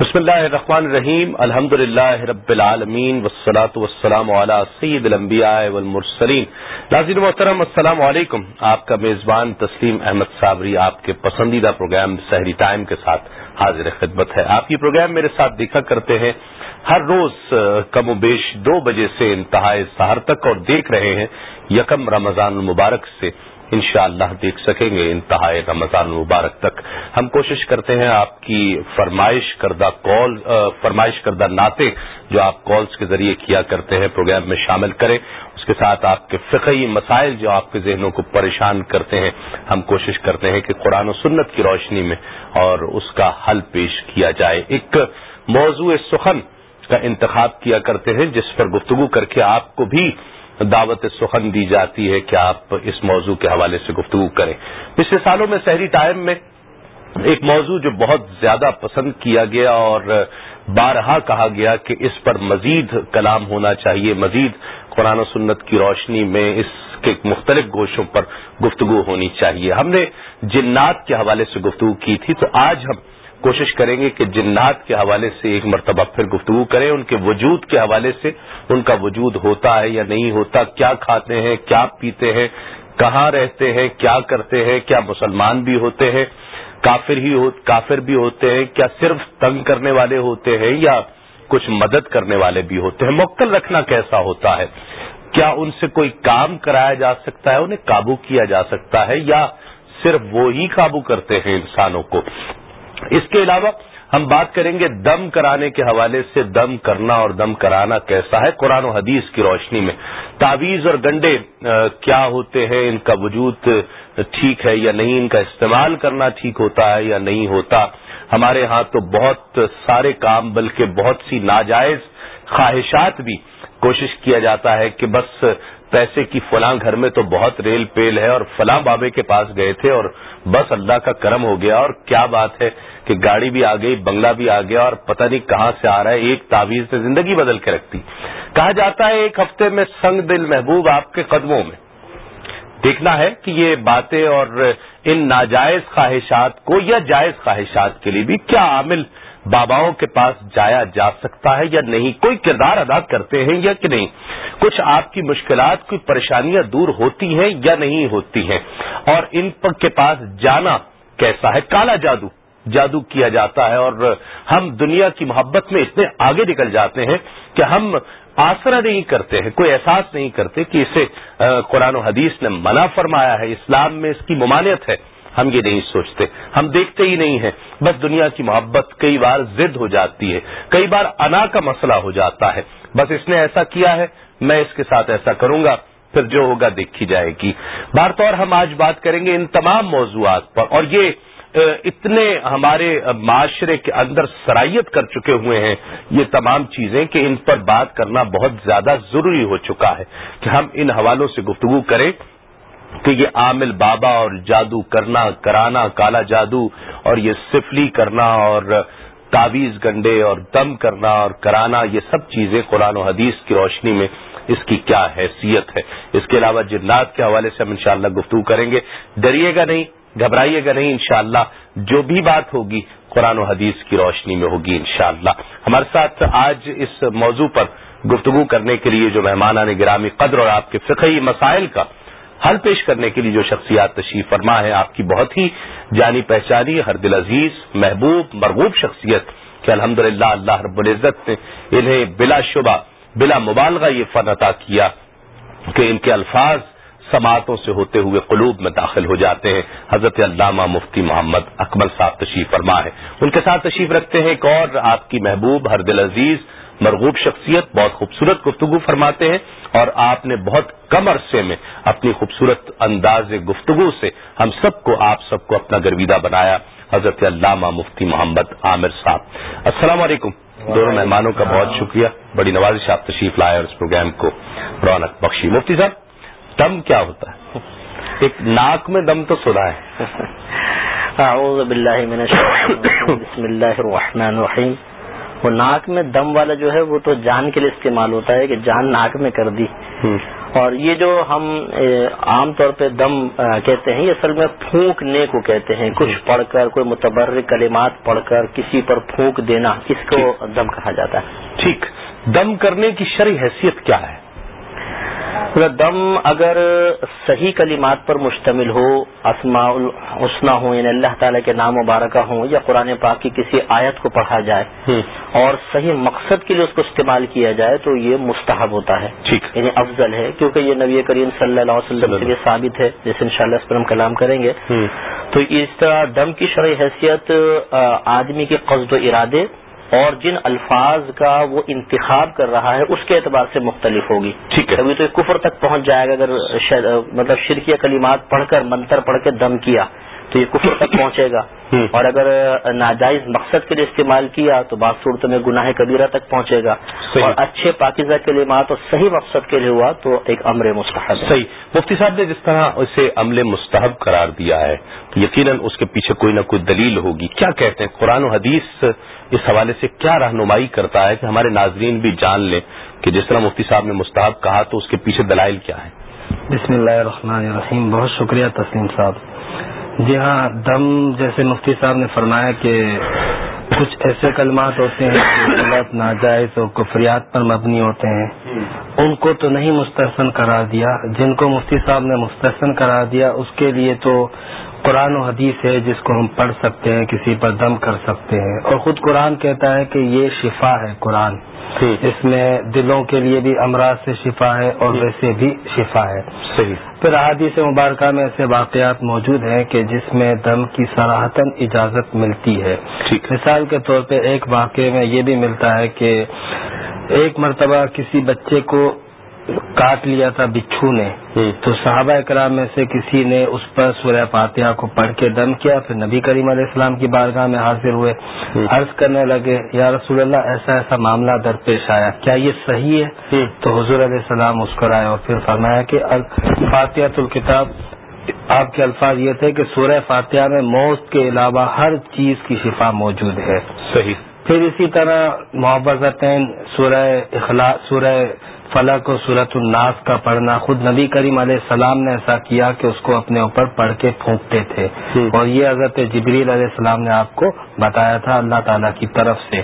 بسم اللہ الرحمن الرحیم. الحمد للہ رب العالمین وسلاۃ وسلام علیہ سید الانبیاء والمرسلین. ناظرین محترم، السلام علیکم. آپ کا میزبان تسلیم احمد صابری آپ کے پسندیدہ پروگرام سحری ٹائم کے ساتھ حاضر خدمت ہے۔ آپ یہ پروگرام میرے ساتھ دیکھا کرتے ہیں۔ ہر روز کم و بیش دو بجے سے انتہائی سہر تک اور دیکھ رہے ہیں یکم رمضان المبارک سے۔ انشاءاللہ اللہ دیکھ سکیں گے، انتہائی رمضان مبارک تک۔ ہم کوشش کرتے ہیں آپ کی فرمائش کردہ کال فرمائش کردہ ناطے جو آپ کالز کے ذریعے کیا کرتے ہیں، پروگرام میں شامل کریں۔ اس کے ساتھ آپ کے فقہی مسائل جو آپ کے ذہنوں کو پریشان کرتے ہیں، ہم کوشش کرتے ہیں کہ قرآن و سنت کی روشنی میں اور اس کا حل پیش کیا جائے۔ ایک موضوع سخن کا انتخاب کیا کرتے ہیں، جس پر گفتگو کر کے آپ کو بھی دعوت سخن دی جاتی ہے کہ آپ اس موضوع کے حوالے سے گفتگو کریں۔ پچھلے سالوں میں شہری ٹائم میں ایک موضوع جو بہت زیادہ پسند کیا گیا اور بارہا کہا گیا کہ اس پر مزید کلام ہونا چاہیے، مزید قرآن و سنت کی روشنی میں اس کے مختلف گوشوں پر گفتگو ہونی چاہیے۔ ہم نے جنات کے حوالے سے گفتگو کی تھی تو آج ہم کوشش کریں گے کہ جنات کے حوالے سے ایک مرتبہ پھر گفتگو کریں، ان کے وجود کے حوالے سے ان کا وجود ہوتا ہے یا نہیں ہوتا، کیا کھاتے ہیں، کیا پیتے ہیں، کہاں رہتے ہیں، کیا کرتے ہیں، کیا مسلمان بھی ہوتے ہیں، کافر ہی ہو، کافر بھی ہوتے ہیں، کیا صرف تنگ کرنے والے ہوتے ہیں یا کچھ مدد کرنے والے بھی ہوتے ہیں مکل رکھنا کیسا ہوتا ہے؟ کیا ان سے کوئی کام کرایا جا سکتا ہے، انہیں قابو کیا جا سکتا ہے، یا صرف وہی قابو کرتے ہیں انسانوں کو؟ اس کے علاوہ ہم بات کریں گے دم کرانے کے حوالے سے دم کرنا اور دم کرانا کیسا ہے قرآن و حدیث کی روشنی میں۔ تعویذ اور گنڈے کیا ہوتے ہیں؟ ان کا وجود ٹھیک ہے یا نہیں؟ ان کا استعمال کرنا ٹھیک ہوتا ہے یا نہیں ہوتا؟ ہمارے ہاں تو بہت سارے کام بلکہ بہت سی ناجائز خواہشات بھی کوشش کیا جاتا ہے کہ بس پیسے کی فلاں گھر میں تو بہت ریل پیل ہے اور فلاں بابے کے پاس گئے تھے اور بس اللہ کا کرم ہو گیا اور کیا بات ہے کہ گاڑی بھی آ گئی، بنگلہ بھی آ گیا اور پتہ نہیں کہاں سے آ رہا ہے، ایک تعویذ سے زندگی بدل کے رکھتی۔ کہا جاتا ہے ایک ہفتے میں سنگ دل محبوب آپ کے قدموں میں۔ دیکھنا ہے کہ یہ باتیں اور ان ناجائز خواہشات کو یا جائز خواہشات کے لیے بھی کیا عامل باباؤں کے پاس جایا جا سکتا ہے یا نہیں؟ کوئی کردار ادا کرتے ہیں یا کہ نہیں؟ کچھ آپ کی مشکلات، کوئی پریشانیاں دور ہوتی ہیں یا نہیں ہوتی ہیں؟ اور ان کے پاس جانا کیسا ہے؟ کالا جادو جادو کیا جاتا ہے اور ہم دنیا کی محبت میں اتنے آگے نکل جاتے ہیں کہ ہم آسرا نہیں کرتے ہیں، کوئی احساس نہیں کرتے کہ اسے قرآن و حدیث نے منع فرمایا ہے، اسلام میں اس کی ممانعت ہے۔ ہم یہ نہیں سوچتے، ہم دیکھتے ہی نہیں ہیں۔ بس دنیا کی محبت کئی بار ضد ہو جاتی ہے، کئی بار انا کا مسئلہ ہو جاتا ہے۔ بس اس نے ایسا کیا ہے، میں اس کے ساتھ ایسا کروں گا، پھر جو ہوگا دیکھی جائے گی۔ بار طور ہم آج بات کریں گے ان تمام موضوعات پر، اور یہ اتنے ہمارے معاشرے کے اندر سرائیت کر چکے ہوئے ہیں۔ یہ تمام چیزیں کہ ان پر بات کرنا بہت زیادہ ضروری ہو چکا ہے کہ ہم ان حوالوں سے گفتگو کریں۔ کہ یہ عامل بابا اور جادو کرنا، کرانا، کالا جادو، اور یہ سفلی کرنا، اور تعویز گنڈے، اور دم کرنا، اور کرانا، یہ سب چیزیں قرآن و حدیث کی روشنی میں اس کی کیا حیثیت ہے؟ اس کے علاوہ جنات کے حوالے سے ہم انشاءاللہ گفتگو کریں گے۔ ڈریے گا نہیں، گھبرائیے گا نہیں، انشاءاللہ جو بھی بات ہوگی قرآن و حدیث کی روشنی میں ہوگی انشاءاللہ۔ ہمارے ساتھ آج اس موضوع پر گفتگو کرنے کے لیے جو مہمانان گرامی قدر اور آپ کے فقہی مسائل کا حل پیش کرنے کے لیے جو شخصیات تشریف فرما ہے آپ کی بہت ہی جانی پہچانی ہر دل عزیز، محبوب، مرغوب شخصیت کہ الحمد اللہ رب العزت نے انہیں بلا شبہ، بلا مبالغہ یہ فن عطا کیا کہ ان کے الفاظ سماعتوں سے ہوتے ہوئے قلوب میں داخل ہو جاتے ہیں۔ حضرت علامہ مفتی محمد اکمل صاحب تشریف فرما ہے۔ ان کے ساتھ تشریف رکھتے ہیں ایک اور آپ کی محبوب ہر دل عزیز مرغوب شخصیت بہت خوبصورت گفتگو فرماتے ہیں اور آپ نے بہت کم عرصے میں اپنی خوبصورت انداز گفتگو سے ہم سب کو آپ سب کو اپنا گرویدہ بنایا حضرت علامہ مفتی محمد عامر صاحب۔ السلام علیکم۔ دونوں مہمانوں کا بہت شکریہ۔ بڑی نوازش آپ تشریف لائے اور اس پروگرام کو رونق بخشی۔ مفتی صاحب دم کیا ہوتا ہے؟ ایک ناک میں دم تو سنا ہے۔ اعوذ باللہ من بسم اللہ الرحمن الرحیم۔ وہ ناک میں دم والا جو ہے وہ تو جان کے لیے استعمال ہوتا ہے کہ جان ناک میں کر دی۔ اور یہ جو ہم عام طور پہ دم کہتے ہیں یہ اصل میں پھونکنے کو کہتے ہیں۔ کچھ پڑھ کر کوئی متبر کلمات پڑھ کر کسی پر پھونک دینا اس کو دم کہا جاتا ہے۔ ٹھیک۔ دم کرنے کی شرح حیثیت کیا ہے؟ دم اگر صحیح کلمات پر مشتمل ہو اسماء الحسنہ ہوں یعنی اللہ تعالیٰ کے نام مبارکہ ہوں یا قرآن پاک کی کسی آیت کو پڑھا جائے اور صحیح مقصد کے لیے اس کو استعمال کیا جائے تو یہ مستحب ہوتا ہے۔ یعنی افضل ہے کیونکہ یہ نبی کریم صلی اللہ علیہ وسلم کے لیے ثابت ہے جیسے ان شاء اللہ اس پر ہم کلام کریں گے۔ تو اس طرح دم کی شرح حیثیت آدمی کے قصد و ارادے اور جن الفاظ کا وہ انتخاب کر رہا ہے اس کے اعتبار سے مختلف ہوگی۔ ٹھیک ہے۔ ابھی تو کفر تک پہنچ جائے گا اگر مطلب شرکیہ کلمات پڑھ کر منتر پڑھ کے دم کیا تو یہ کفر تک پہنچے گا۔ اور اگر ناجائز مقصد کے لیے استعمال کیا تو بعض صورتوں میں گناہ کبیرہ تک پہنچے گا۔ اور اچھے پاکیزہ لیے اور صحیح مقصد کے لیے ہوا تو ایک امر مستحب صحیح۔ مفتی صاحب نے جس طرح اسے عمل مستحب قرار دیا ہے یقیناً اس کے پیچھے کوئی نہ کوئی دلیل ہوگی۔ کیا کہتے ہیں؟ قرآن و حدیث اس حوالے سے کیا رہنمائی کرتا ہے کہ ہمارے ناظرین بھی جان لیں کہ جس طرح مفتی صاحب نے مستحب کہا تو اس کے پیچھے دلائل کیا ہے بسم اللہ الرحمن الرحیم، بہت شکریہ تسلیم صاحب۔ جی ہاں دم جیسے مفتی صاحب نے فرمایا کہ کچھ ایسے کلمات ہوتے ہیں جو غلط، ناجائز اور کفریات پر مبنی ہوتے ہیں۔ ان کو تو نہیں مستحسن قرار دیا، جن کو مفتی صاحب نے مستحسن قرار دیا، اس کے لیے تو قرآن و حدیث ہے جس کو ہم پڑھ سکتے ہیں کسی پر دم کر سکتے ہیں۔ اور خود قرآن کہتا ہے کہ یہ شفا ہے قرآن۔ اس میں دلوں کے لیے بھی امراض سے شفا ہے اور ویسے بھی شفا ہے۔ صحیح۔ پھر احادیث مبارکہ میں ایسے واقعات موجود ہیں کہ جس میں دم کی سراہتن اجازت ملتی ہے۔ مثال کے طور پہ ایک واقعے میں یہ بھی ملتا ہے کہ ایک مرتبہ کسی بچے کو کاٹ لیا تھا بچھو نے۔ تو صحابہ کرام میں سے کسی نے اس پر سورہ فاتحہ کو پڑھ کے دم کیا۔ پھر نبی کریم علیہ السلام کی بارگاہ میں حاضر ہوئے۔ عرض کرنے لگے یا رسول اللہ ایسا ایسا معاملہ درپیش آیا۔ کیا یہ صحیح ہے؟ تو حضور علیہ السلام مسکرائے اور پھر فرمایا کہ فاتحت الکتاب آپ کے الفاظ یہ تھے کہ سورہ فاتحہ میں موت کے علاوہ ہر چیز کی شفا موجود ہے۔ صحیح۔ پھر اسی طرح محبت سورہ اخلاق سورہ فلق و صورت الناس کا پڑھنا خود نبی کریم علیہ السلام نے ایسا کیا کہ اس کو اپنے اوپر پڑھ کے پھونکتے تھے۔ اور یہ حضرت جبریل علیہ السلام نے آپ کو بتایا تھا اللہ تعالیٰ کی طرف سے۔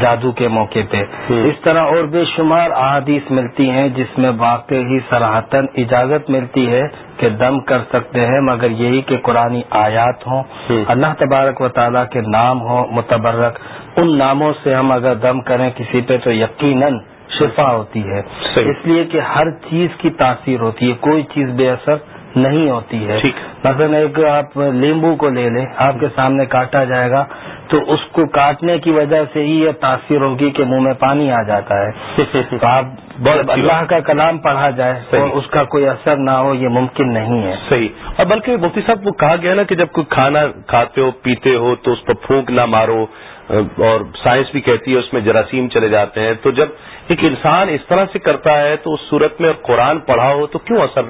جادو کے موقع پہ۔ اس طرح اور بے شمار احادیث ملتی ہیں جس میں واقع ہی سراہتن اجازت ملتی ہے کہ دم کر سکتے ہیں مگر یہی کہ قرآن آیات ہوں۔ اللہ تبارک و تعالیٰ کے نام ہوں متبرک۔ ان ناموں سے ہم اگر دم کریں کسی پہ تو یقیناً شفا ہوتی ہے۔ اس لیے کہ ہر چیز کی تاثیر ہوتی ہے کوئی چیز بے اثر نہیں ہوتی ہے۔ مثلا ایک آپ لیمبو کو لے لیں آپ کے سامنے کاٹا جائے گا تو اس کو کاٹنے کی وجہ سے ہی یہ تاثیر ہوگی کہ منہ میں پانی آ جاتا ہے۔ تو آپ اللہ کا کلام پڑھا جائے اور اس کا کوئی اثر نہ ہو یہ ممکن نہیں ہے۔ صحیح۔ اور بلکہ مفتی صاحب وہ کہا گیا نا کہ جب کوئی کھانا کھاتے ہو پیتے ہو تو اس پر پھونک نہ مارو اور سائنس بھی کہتی ہے اس میں جراثیم چلے جاتے ہیں۔ تو جب ایک انسان اس طرح سے کرتا ہے تو اس صورت میں قرآن پڑھا ہو تو کیوں اثر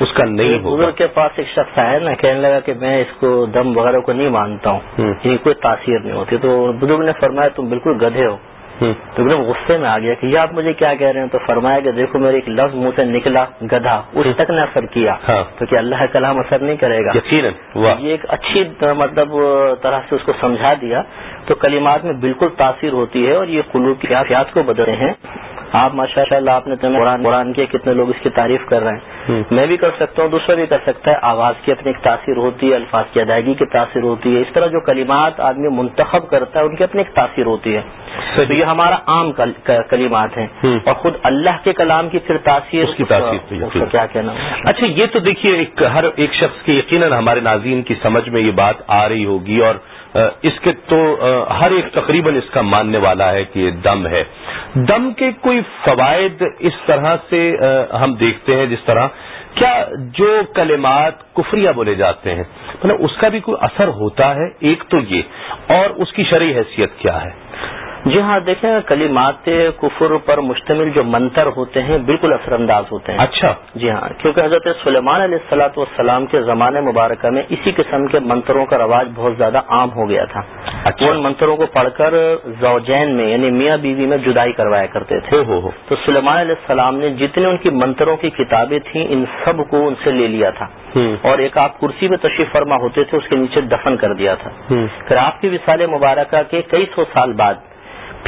اس کا نہیں ہو بزرگ کے پاس ایک شخص آیا نا کہنے لگا کہ میں اس کو دم وغیرہ کو نہیں مانتا ہوں یہ کوئی تاثیر نہیں ہوتی۔ تو بزرگ نے فرمایا تم بالکل گدھے ہو۔ تو ایک دم غصے میں آ گیا کہ یہ آپ مجھے کیا کہہ رہے ہیں؟ تو فرمایا کہ دیکھو میرے ایک لفظ منہ سے نکلا گدھا اس تک نے اثر کیا۔ ہاں۔ تو کیا اللہ کلام اثر نہیں کرے گا؟ یہ ایک اچھی مطلب طرح سے اس کو سمجھا دیا۔ تو کلمات میں بالکل تاثیر ہوتی ہے اور یہ قلوب کی حیات کو بدلے ہیں۔ آپ ماشاء اللہ آپ نے قرآن قرآن کیا کتنے لوگ اس کی تعریف کر رہے ہیں۔ میں بھی کر سکتا ہوں دوسرا بھی کر سکتا ہے۔ آواز کی اپنی ایک تاثیر ہوتی ہے الفاظ کی ادائیگی کی تاثیر ہوتی ہے۔ اس طرح جو کلمات آدمی منتخب کرتا ہے ان کی اپنی ایک تاثیر ہوتی ہے۔ تو یہ ہمارا عام کلمات ہیں۔ اور خود اللہ کے کلام کی پھر تاثیر اس کی تاثیر کیا کہنا اچھا یہ تو دیکھیے ہر ایک شخص کی یقیناً ہمارے ناظرین کی سمجھ میں یہ بات آ رہی ہوگی۔ اور اس کے تو ہر ایک تقریباً اس کا ماننے والا ہے کہ یہ دم ہے۔ دم کے کوئی فوائد اس طرح سے ہم دیکھتے ہیں جس طرح کیا جو کلمات کفریہ بولے جاتے ہیں مطلب اس کا بھی کوئی اثر ہوتا ہے؟ ایک تو یہ، اور اس کی شرعی حیثیت کیا ہے؟ جی ہاں دیکھیں کلیمات کفر پر مشتمل جو منتر ہوتے ہیں بالکل اثر انداز ہوتے ہیں۔ اچھا۔ جی ہاں کیونکہ حضرت سلیمان علیہ السلاۃ والسلام کے زمانے مبارکہ میں اسی قسم کے منتروں کا رواج بہت زیادہ عام ہو گیا تھا۔ اچھا۔ ان منتروں کو پڑھ کر زوجین میں یعنی میاں بیوی میں جدائی کروایا کرتے تھے۔ ہو ہو تو سلیمان علیہ السلام نے جتنے ان کی منتروں کی کتابیں تھیں ان سب کو ان سے لے لیا تھا۔ اور ایک آپ کرسی میں تشریف فرما ہوتے تھے اس کے نیچے دفن کر دیا تھا۔ پھر آپ کی وسال مبارکہ کے کئی سو سال بعد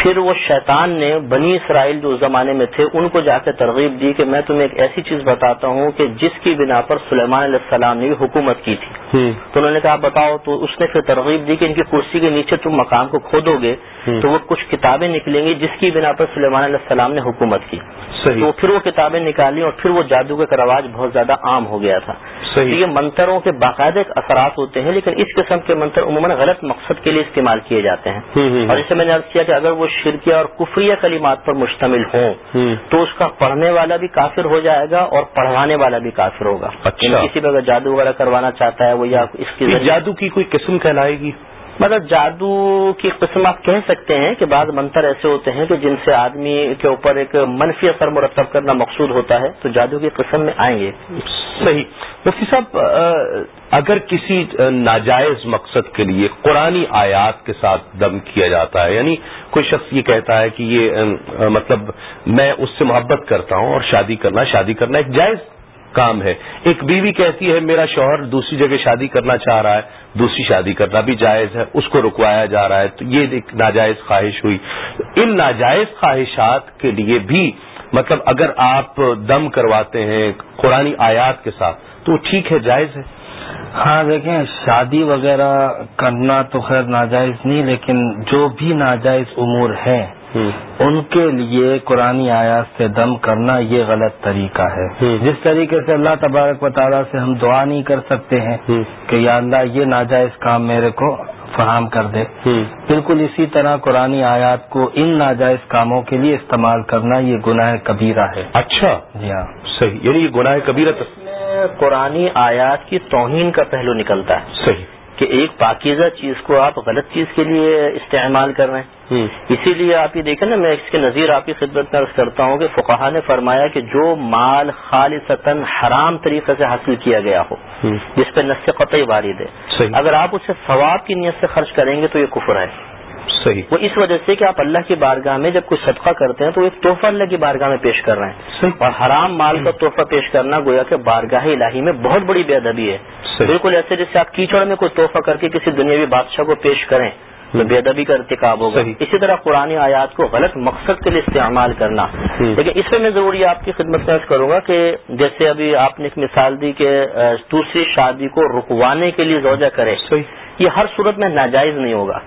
پھر وہ شیطان نے بنی اسرائیل جو اس زمانے میں تھے ان کو جا کے ترغیب دی کہ میں تمہیں ایک ایسی چیز بتاتا ہوں کہ جس کی بنا پر سلیمان علیہ السلام نے بھی حکومت کی تھی۔ تو انہوں نے کہا بتاؤ تو اس نے پھر ترغیب دی کہ ان کی کرسی کے نیچے تم مقام کو کھودو گے تو وہ کچھ کتابیں نکلیں گی جس کی بنا پر سلیمان علیہ السلام نے حکومت کی۔ تو پھر وہ کتابیں نکالی اور پھر وہ جادو کا رواج بہت زیادہ عام ہو گیا تھا۔ یہ منتروں کے باقاعدہ اثرات ہوتے ہیں لیکن اس قسم کے منتر عموماً غلط مقصد کے لیے استعمال کیے جاتے ہیں۔ اور اسے میں نے عرض کیا کہ اگر وہ شرکیہ اور کفریہ کلمات پر مشتمل ہوں تو اس کا پڑھنے والا بھی کافر ہو جائے گا اور پڑھوانے والا بھی کافر ہوگا۔ اچھا۔ یعنی کسی بھی اگر جادو وغیرہ کروانا چاہتا ہے وہ یا اس کی جادو کی کوئی قسم کہلائے گی؟ مطلب جادو کی قسم آپ کہہ سکتے ہیں کہ بعض منتر ایسے ہوتے ہیں کہ جن سے آدمی کے اوپر ایک منفی اثر مرتب کرنا مقصود ہوتا ہے، تو جادو کی قسم میں آئیں گے۔ صحیح۔ مفتی صاحب اگر کسی ناجائز مقصد کے لیے قرآن آیات کے ساتھ دم کیا جاتا ہے یعنی کوئی شخص یہ کہتا ہے کہ یہ مطلب میں اس سے محبت کرتا ہوں اور شادی کرنا شادی کرنا ایک جائز کام ہے۔ ایک بیوی کہتی ہے، میرا شوہر دوسری جگہ شادی کرنا چاہ رہا ہے دوسری شادی کرنا بھی جائز ہے، اس کو رکوایا جا رہا ہے، تو یہ ایک ناجائز خواہش ہوئی۔ ان ناجائز خواہشات کے لیے بھی مطلب اگر آپ دم کرواتے ہیں قرآن آیات کے ساتھ، تو وہ ٹھیک ہے، جائز ہے۔ ہاں دیکھیں، شادی وغیرہ کرنا تو خیر ناجائز نہیں، لیکن جو بھی ناجائز امور ہیں ان کے لیے قرآن آیات سے دم کرنا یہ غلط طریقہ ہے۔ جس طریقے سے اللہ تبارک و تعالیٰ سے ہم دعا نہیں کر سکتے ہیں کہ یا اللہ یہ ناجائز کام میرے کو فراہم کر دے۔ بالکل اسی طرح قرآن آیات کو ان ناجائز کاموں کے لیے استعمال کرنا یہ گناہ کبیرہ ہے۔ اچھا۔ جی ہاں۔ صحیح۔ یعنی یہ گناہ کبیرہ قرآن آیات کی توہین کا پہلو نکلتا ہے صحیح۔ کہ ایک پاکیزہ چیز کو آپ غلط چیز کے لیے استعمال کر رہے ہیں۔ اسی لیے آپ یہ دیکھیں نا میں اس کے نظیر آپ کی خدمت میں کرتا ہوں کہ فقہ نے فرمایا کہ جو مال خالصتاً حرام طریقے سے حاصل کیا گیا ہو جس پہ نس قطعی وارد ہے۔ اگر آپ اسے ثواب کی نیت سے خرچ کریں گے تو یہ کفر ہے۔ صحیح۔ وہ اس وجہ سے کہ آپ اللہ کی بارگاہ میں جب کوئی صدقہ کرتے ہیں تو ایک تحفہ اللہ کی بارگاہ میں پیش کر رہے ہیں۔ اور حرام مال کا تحفہ پیش کرنا گویا کہ بارگاہ الہی میں بہت بڑی بے ادبی ہے۔ بالکل ایسے جیسے آپ کیچڑ میں کوئی تحفہ کر کے کسی دنیاوی بادشاہ کو پیش کریں۔ بے ادبی کا ارتکاب ہوگا۔ اسی طرح قرآن آیات کو غلط مقصد کے لیے استعمال کرنا۔ لیکن اس میں میں ضروری آپ کی خدمت میں کروں گا کہ جیسے ابھی آپ نے ایک مثال دی کہ دوسری شادی کو رکوانے کے لیے زوجہ کرے۔ یہ ہر صورت میں ناجائز نہیں ہوگا۔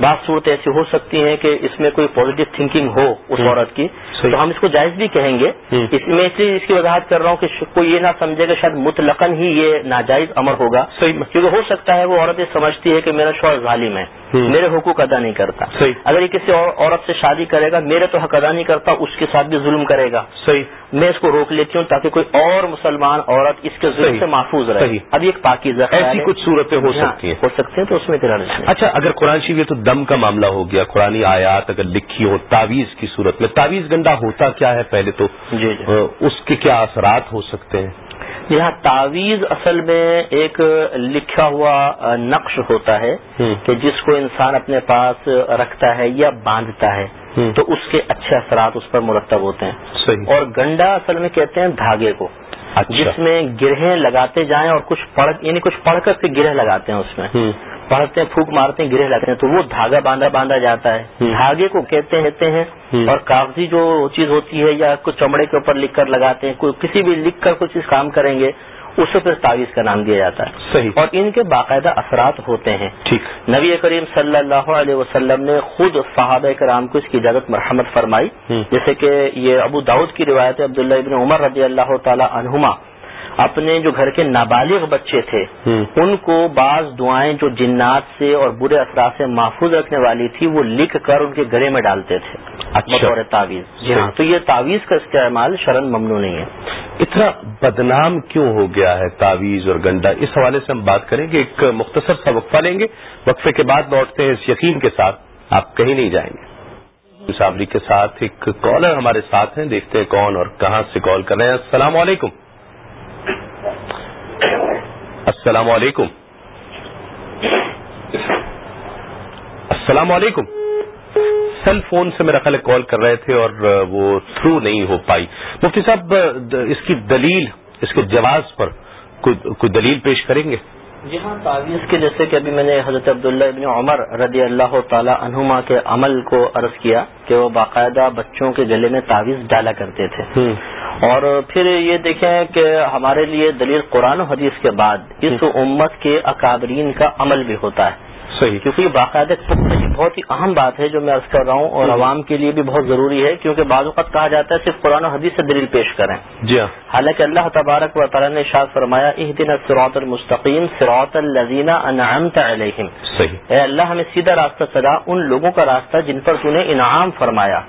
بعض صورت ایسی ہو سکتی ہیں کہ اس میں کوئی پازیٹو تھنکنگ ہو اس عورت کی تو ہم اس کو جائز بھی کہیں گے۔ اس میں اس لیے اس کی وضاحت کر رہا ہوں کہ کوئی یہ نہ سمجھے کہ شاید مطلقاً ہی یہ ناجائز امر ہوگا۔ کیونکہ ہو سکتا ہے وہ عورت یہ سمجھتی ہے کہ میرا شوہر ظالم ہے۔ میرے حقوق ادا نہیں کرتا۔ اگر یہ کسی عورت سے شادی کرے گا میرے تو حق ادا نہیں کرتا اس کے ساتھ بھی ظلم کرے گا۔ صحیح۔ میں اس کو روک لیتی ہوں تاکہ کوئی اور مسلمان عورت اس کے ظلم سے محفوظ رہے۔ اب ایک پاکیزہ ایسی کچھ صورتیں ہو ہاں، سکتی ہیں۔ ہو سکتے ہیں تو اس میں اچھا اگر قرآن شریف تو دم کا معاملہ ہو گیا۔ قرآن آیات اگر لکھی ہو تعویذ کی صورت میں تعویذ گنڈا ہوتا کیا ہے پہلے تو؟ جی جی۔ اس کے کیا اثرات ہو سکتے ہیں؟ یہاں تعویذ اصل میں ایک لکھا ہوا نقش ہوتا ہے کہ جس کو انسان اپنے پاس رکھتا ہے یا باندھتا ہے۔ تو اس کے اچھے اثرات اس پر مرتب ہوتے ہیں۔ اور گنڈا اصل میں کہتے ہیں دھاگے کو۔ اچھا۔ جس میں گرہیں لگاتے جائیں اور کچھ پڑھ یعنی کچھ پڑھ کر کے گرہ لگاتے ہیں اس میں۔ پڑھتے ہیں پھونک مارتے ہیں گرہ لگتے ہیں تو وہ دھاگا باندھا باندھا جاتا ہے۔ دھاگے کو کہتے ہیں۔ اور کاغذی جو چیز ہوتی ہے یا کچھ چمڑے کے اوپر لکھ کر لگاتے ہیں کسی بھی لکھ کر کچھ کام کریں گے اس سے پھر تعویذ کا نام دیا جاتا ہے۔ صحیح۔ اور ان کے باقاعدہ اثرات ہوتے ہیں۔ ٹھیک۔ نبی کریم صلی اللہ علیہ وسلم نے خود صحابہ کرام کو اس کی اجازت مرحمت فرمائی۔ جیسے کہ یہ ابو داود کی روایت عبداللہ ابن عمر رضی اللہ تعالی عنہما۔ اپنے جو گھر کے نابالغ بچے تھے ان کو بعض دعائیں جو جنات سے اور برے اثرات سے محفوظ رکھنے والی تھی وہ لکھ کر ان کے گلے میں ڈالتے تھے۔ اچھا۔ بطور تعویذ۔ جی ہاں۔ تو یہ تعویذ کا استعمال شرن ممنوع نہیں ہے۔ اتنا بدنام کیوں ہو گیا ہے تعویذ اور گنڈا؟ اس حوالے سے ہم بات کریں گے ایک مختصر سا وقفہ لیں گے۔ وقفے کے بعد لوٹتے ہیں اس یقین کے ساتھ۔ آپ کہیں نہیں جائیں گے۔ صابری کے ساتھ ایک کالر ہمارے ساتھ ہیں دیکھتے ہیں کون اور کہاں سے کال کر رہے ہیں۔ السلام علیکم۔ السلام علیکم۔ السلام علیکم۔ سیل فون سے میرا خیال کال کر رہے تھے اور وہ تھرو نہیں ہو پائی۔ مفتی صاحب اس کی دلیل اس کے جواز پر کوئی دلیل پیش کریں گے؟ جی ہاں تعویذ کے جیسے کہ ابھی میں نے حضرت عبداللہ ابن عمر رضی اللہ تعالی عنہما کے عمل کو عرض کیا کہ وہ باقاعدہ بچوں کے گلے میں تعویذ ڈالا کرتے تھے۔ اور پھر یہ دیکھیں کہ ہمارے لیے دلیل قرآن و حدیث کے بعد اس امت کے اکابرین کا عمل بھی ہوتا ہے۔ صحیح کیونکہ یہ باقاعدہ بہت ہی اہم بات ہے جو میں عرض کر رہا ہوں اور عوام کے لیے بھی بہت ضروری ہے کیونکہ بعض اوقات کہا جاتا ہے صرف قرآن و حدیث سے دلیل پیش کریں۔ جی ہاں۔ حالانکہ اللہ تبارک و تعالیٰ نے شاد فرمایا دن سروت المستقیم سروت الزینہ انعامت علیہم۔ صحیح۔ اے اللہ ہمیں سیدھا راستہ سدا ان لوگوں کا راستہ جن پر تو نے انعام فرمایا۔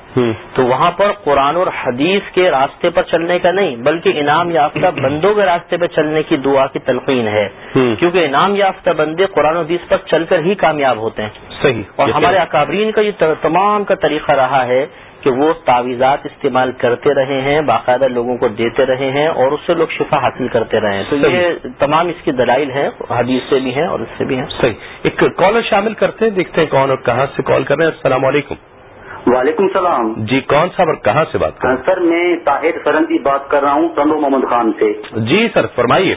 تو وہاں پر قرآن اور حدیث کے راستے پر چلنے کا نہیں بلکہ انعام یافتہ بندوں کے راستے پہ چلنے کی دعا کی تلقین ہے۔ کیونکہ انعام یافتہ بندے قرآن و حدیث پر چل کر ہی کامیاب ہوتے ہیں۔ صحیح اور ہمارے اکابرین کا یہ تمام کا طریقہ رہا ہے کہ وہ تعویذات استعمال کرتے رہے ہیں باقاعدہ لوگوں کو دیتے رہے ہیں اور اس سے لوگ شفا حاصل کرتے رہے ہیں۔ تو یہ تمام اس کی دلائل ہیں حدیث سے بھی ہیں اور اس سے بھی ہیں۔ صحیح۔ ایک کالر شامل کرتے ہیں دیکھتے ہیں کون اور کہاں سے کال کر رہے ہیں۔ السلام علیکم۔ وعلیکم السلام۔ جی کون صاحب اور کہاں سے بات کر رہے ہیں؟ سر میں طاہر فرنگی بات کر رہا ہوں سنو محمد خان سے۔ جی سر فرمائیے۔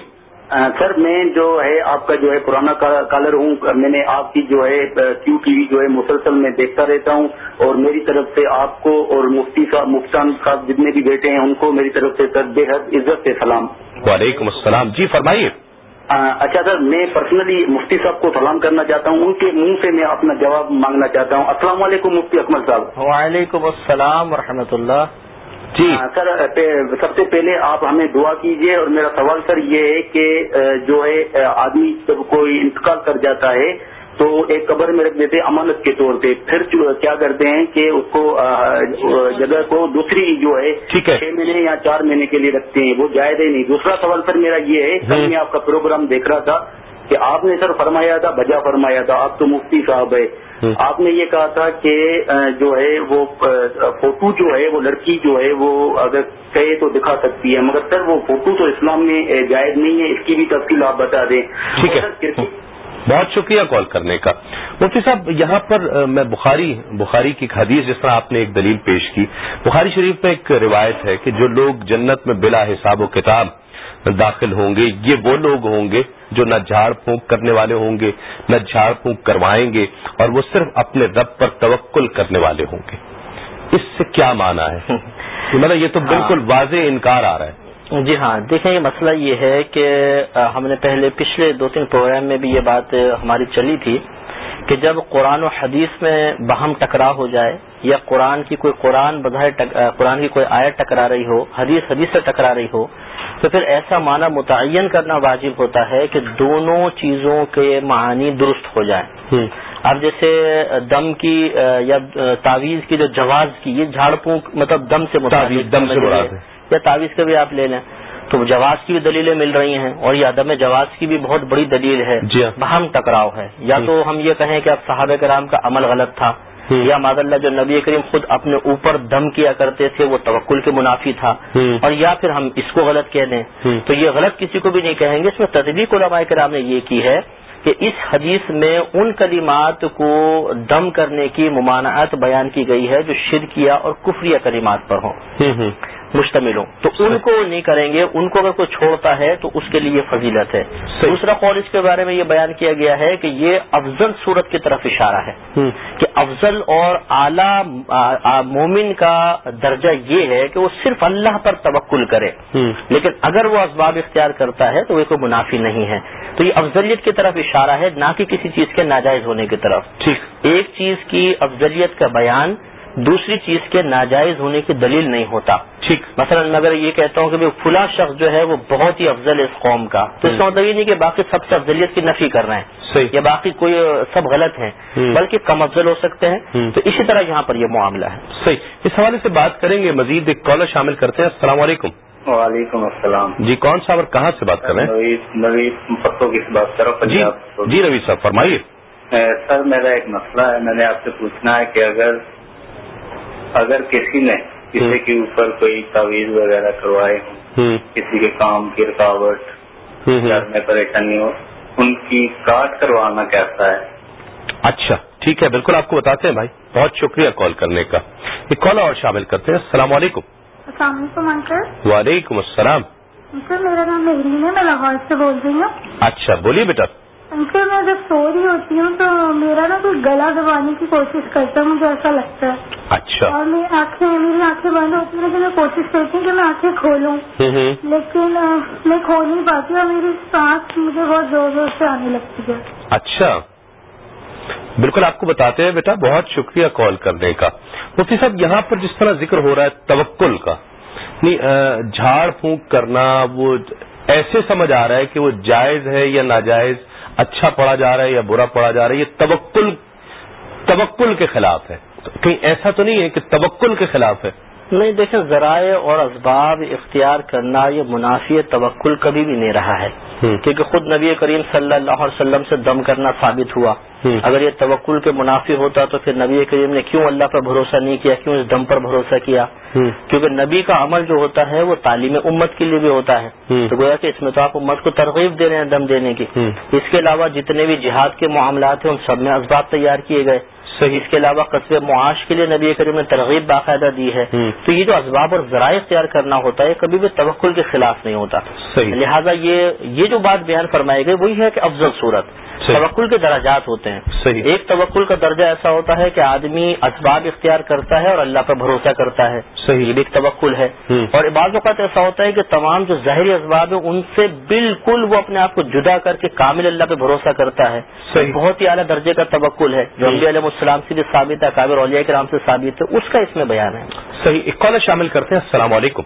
سر میں جو ہے آپ کا جو ہے پرانا کالر ہوں میں نے آپ کی جو ہے کیو ٹی وی جو ہے مسلسل میں دیکھتا رہتا ہوں اور میری طرف سے آپ کو اور مفتی صاحب مفتان صاحب جتنے بھی بیٹے ہیں ان کو میری طرف سے سر بے حد عزت سے سلام۔ وعلیکم السلام۔ جی فرمائیے۔ اچھا سر میں پرسنلی مفتی صاحب کو سلام کرنا چاہتا ہوں۔ ان کے منہ سے میں اپنا جواب مانگنا چاہتا ہوں۔ السلام علیکم مفتی اکمل صاحب۔ وعلیکم السلام ورحمۃ اللہ۔ جی۔ سر سب سے پہلے آپ ہمیں دعا کیجیے اور میرا سوال سر یہ ہے کہ جو ہے آدمی جب کوئی انتقال کر جاتا ہے تو ایک قبر میں رکھ دیتے امانت کے طور پہ پھر کیا کرتے ہیں کہ اس کو جگہ کو دوسری جو ہے چھ مہینے یا چار مہینے کے لیے رکھتے ہیں وہ جائز ہی نہیں؟ دوسرا سوال سر میرا یہ ہے کل میں آپ کا پروگرام دیکھ رہا تھا کہ آپ نے سر فرمایا تھا بجا فرمایا تھا آپ تو مفتی صاحب ہے آپ نے یہ کہا تھا کہ جو ہے وہ فوٹو جو ہے وہ لڑکی جو ہے وہ اگر کہے تو دکھا سکتی ہے۔ مگر سر وہ فوٹو تو اسلام میں جائز نہیں ہے۔ اس کی بھی تفصیل آپ بتا دیں۔ ٹھیک ہے۔ بہت شکریہ کال کرنے کا۔ مفتی صاحب یہاں پر میں بخاری بخاری کی حدیث جس طرح آپ نے ایک دلیل پیش کی۔ بخاری شریف میں ایک روایت ہے کہ جو لوگ جنت میں بلا حساب و کتاب داخل ہوں گے یہ وہ لوگ ہوں گے جو نہ جھاڑ پھونک کرنے والے ہوں گے نہ جھاڑ پھونک کروائیں گے اور وہ صرف اپنے رب پر توکل کرنے والے ہوں گے۔ اس سے کیا مانا ہے؟ مطلب یہ تو بالکل واضح انکار آ رہا ہے۔ جی ہاں دیکھیں یہ مسئلہ یہ ہے کہ ہم نے پہلے پچھلے دو تین پروگرام میں بھی یہ بات ہماری چلی تھی کہ جب قرآن و حدیث میں بہم ٹکرا ہو جائے یا قرآن کی کوئی قرآن بظاہر قرآن کی کوئی آیت ٹکرا رہی ہو حدیث حدیث سے ٹکرا رہی ہو تو پھر ایسا معنی متعین کرنا واجب ہوتا ہے کہ دونوں چیزوں کے معنی درست ہو جائیں۔ اب جیسے دم کی یا تعویذ کی جو جواز کی یہ جھاڑ پونک مطلب دم سے دم سے یا تعویذ کا بھی آپ لے لیں۔ تو جواز کی بھی دلیلیں مل رہی ہیں اور یہ عدم جواز کی بھی بہت بڑی دلیل ہے۔ جی بہم ٹکراؤ ہے۔ یا تو ہم یہ کہیں کہ اب صحابہ کرام کا عمل غلط تھا۔ یا ماد اللہ جو نبی کریم خود اپنے اوپر دم کیا کرتے تھے وہ توکل کے منافی تھا۔ اور یا پھر ہم اس کو غلط کہہ دیں۔ تو یہ غلط کسی کو بھی نہیں کہیں گے۔ اس میں تدبیق علماء کرام نے یہ کی ہے کہ اس حدیث میں ان کلمات کو دم کرنے کی ممانعت بیان کی گئی ہے جو شرکیہ اور کفریہ کلمات پر ہوں۔ مشتمل ہوں تو ان کو نہیں کریں گے ان کو اگر کوئی چھوڑتا ہے تو اس کے لیے یہ فضیلت ہے۔ دوسرا قول اس کے بارے میں یہ بیان کیا گیا ہے کہ یہ افضل صورت کی طرف اشارہ ہے۔ کہ افضل اور اعلی مومن کا درجہ یہ ہے کہ وہ صرف اللہ پر توکل کرے۔ لیکن اگر وہ اسباب اختیار کرتا ہے تو وہ کوئی منافی نہیں ہے۔ تو یہ افضلیت کی طرف اشارہ ہے نہ کہ کسی چیز کے ناجائز ہونے کی طرف۔ ایک چیز کی افضلیت کا بیان دوسری چیز کے ناجائز ہونے کی دلیل نہیں ہوتا۔ ٹھیک۔ مثلا میں اگر یہ کہتا ہوں کہ فلاں شخص جو ہے وہ بہت ہی افضل ہے اس قوم کا تو اس کا مطلب یہ نہیں کہ باقی سب سے افضلیت کی نفی کر رہے ہیں یا باقی کوئی سب غلط ہیں بلکہ کم افضل ہو سکتے ہیں۔ تو اسی طرح یہاں پر یہ معاملہ ہے۔ صحیح۔ اس حوالے سے بات کریں گے مزید ایک کالر شامل کرتے ہیں۔ السلام علیکم۔ وعلیکم السلام۔ جی کون صاحب اور کہاں سے بات کر رہے ہیں؟ نوید جی جی روی صاحب فرمائیے۔ سر میرا ایک مسئلہ ہے۔ میں نے آپ سے پوچھنا ہے کہ اگر اگر کسی نے کسی کے اوپر کوئی تعویذ وغیرہ کروائے ہوں کسی کے کام کی رکاوٹ گھر میں پریشانی ہو ان کی کاٹ کروانا کیسا ہے؟ اچھا ٹھیک ہے بالکل آپ کو بتاتے ہیں بھائی۔ بہت شکریہ کال کرنے کا۔ ایک کال اور شامل کرتے ہیں۔ السلام علیکم۔ السلام علیکم انکل وعلیکم السلام۔ انکل میرا نام مہرین ہے میں لاہور سے بول رہی ہوں۔ اچھا بولیے بیٹا۔ انکل میں جب سو رہی ہوتی ہوں تو میرا نا کوئی گلا دبانے کی کوشش کرتا ہے مجھے ایسا لگتا ہے۔ اچھا۔ اور میری آنکھیں میری آنکھیں بند ہوتی ہیں لیکن میں کوشش کرتی ہوں کہ میں آنکھیں کھولوں۔ لیکن میں کھول نہیں پاتی اور میری سانس مجھے بہت زور زور سے آنے لگتی ہے۔ اچھا۔ بالکل آپ کو بتاتے ہیں بیٹا بہت شکریہ کال کرنے کا۔ مفتی صاحب یہاں پر جس طرح ذکر ہو رہا ہے توکل کا نہیں آ، جھاڑ پھونک کرنا وہ ایسے سمجھ آ رہا ہے کہ وہ جائز ہے یا ناجائز اچھا پڑھا جا رہا ہے یا برا پڑھا جا رہا ہے یہ توکل توکل کے خلاف ہے۔ کہیں ایسا تو نہیں ہے کہ توکل کے خلاف ہے نہیں دیکھیں ذرائع اور اسباب اختیار کرنا یہ منافی توکل کبھی بھی نہیں رہا ہے۔ کیونکہ خود نبی کریم صلی اللہ علیہ وسلم سے دم کرنا ثابت ہوا۔ اگر یہ توکل کے منافی ہوتا تو پھر نبی کریم نے کیوں اللہ پر بھروسہ نہیں کیا کیوں اس دم پر بھروسہ کیا۔ کیونکہ نبی کا عمل جو ہوتا ہے وہ تعلیم امت کے لیے بھی ہوتا ہے۔ تو گویا کہ اس میں تو آپ امت کو ترغیب دے رہے ہیں دم دینے کی۔ اس کے علاوہ جتنے بھی جہاد کے معاملات ہیں ان سب میں اسباب تیار کیے گئے صحیح اس کے علاوہ قصب معاش کے لیے نبی کریم نے ترغیب باقاعدہ دی ہے۔ تو یہ جو اسباب اور ذرائع اختیار کرنا ہوتا ہے کبھی بھی توکل کے خلاف نہیں ہوتا صحیح لہٰذا یہ یہ جو بات بیان فرمائی گئی وہی ہے کہ افضل صورت۔ توکل کے درجات ہوتے ہیں. صحیح. ایک توکل کا درجہ ایسا ہوتا ہے کہ آدمی اسباب اختیار کرتا ہے اور اللہ پر بھروسہ کرتا ہے. صحیح۔ یہ بھی ایک توکل ہے۔ اور بعض اوقات ایسا ہوتا ہے کہ تمام جو ظاہری اسباب ہیں ان سے بالکل وہ اپنے آپ کو جدا کر کے کامل اللہ پہ بھروسہ کرتا ہے. صحیح۔ بہت ہی اعلیٰ درجے کا توکل ہے. جو علیہ السلام سے بھی ثابت ہے کابر اولیاء کرام سے ثابت ہے اس کا اس میں بیان ہے. صحیح. ایک کالر شامل کرتے ہیں. السلام علیکم.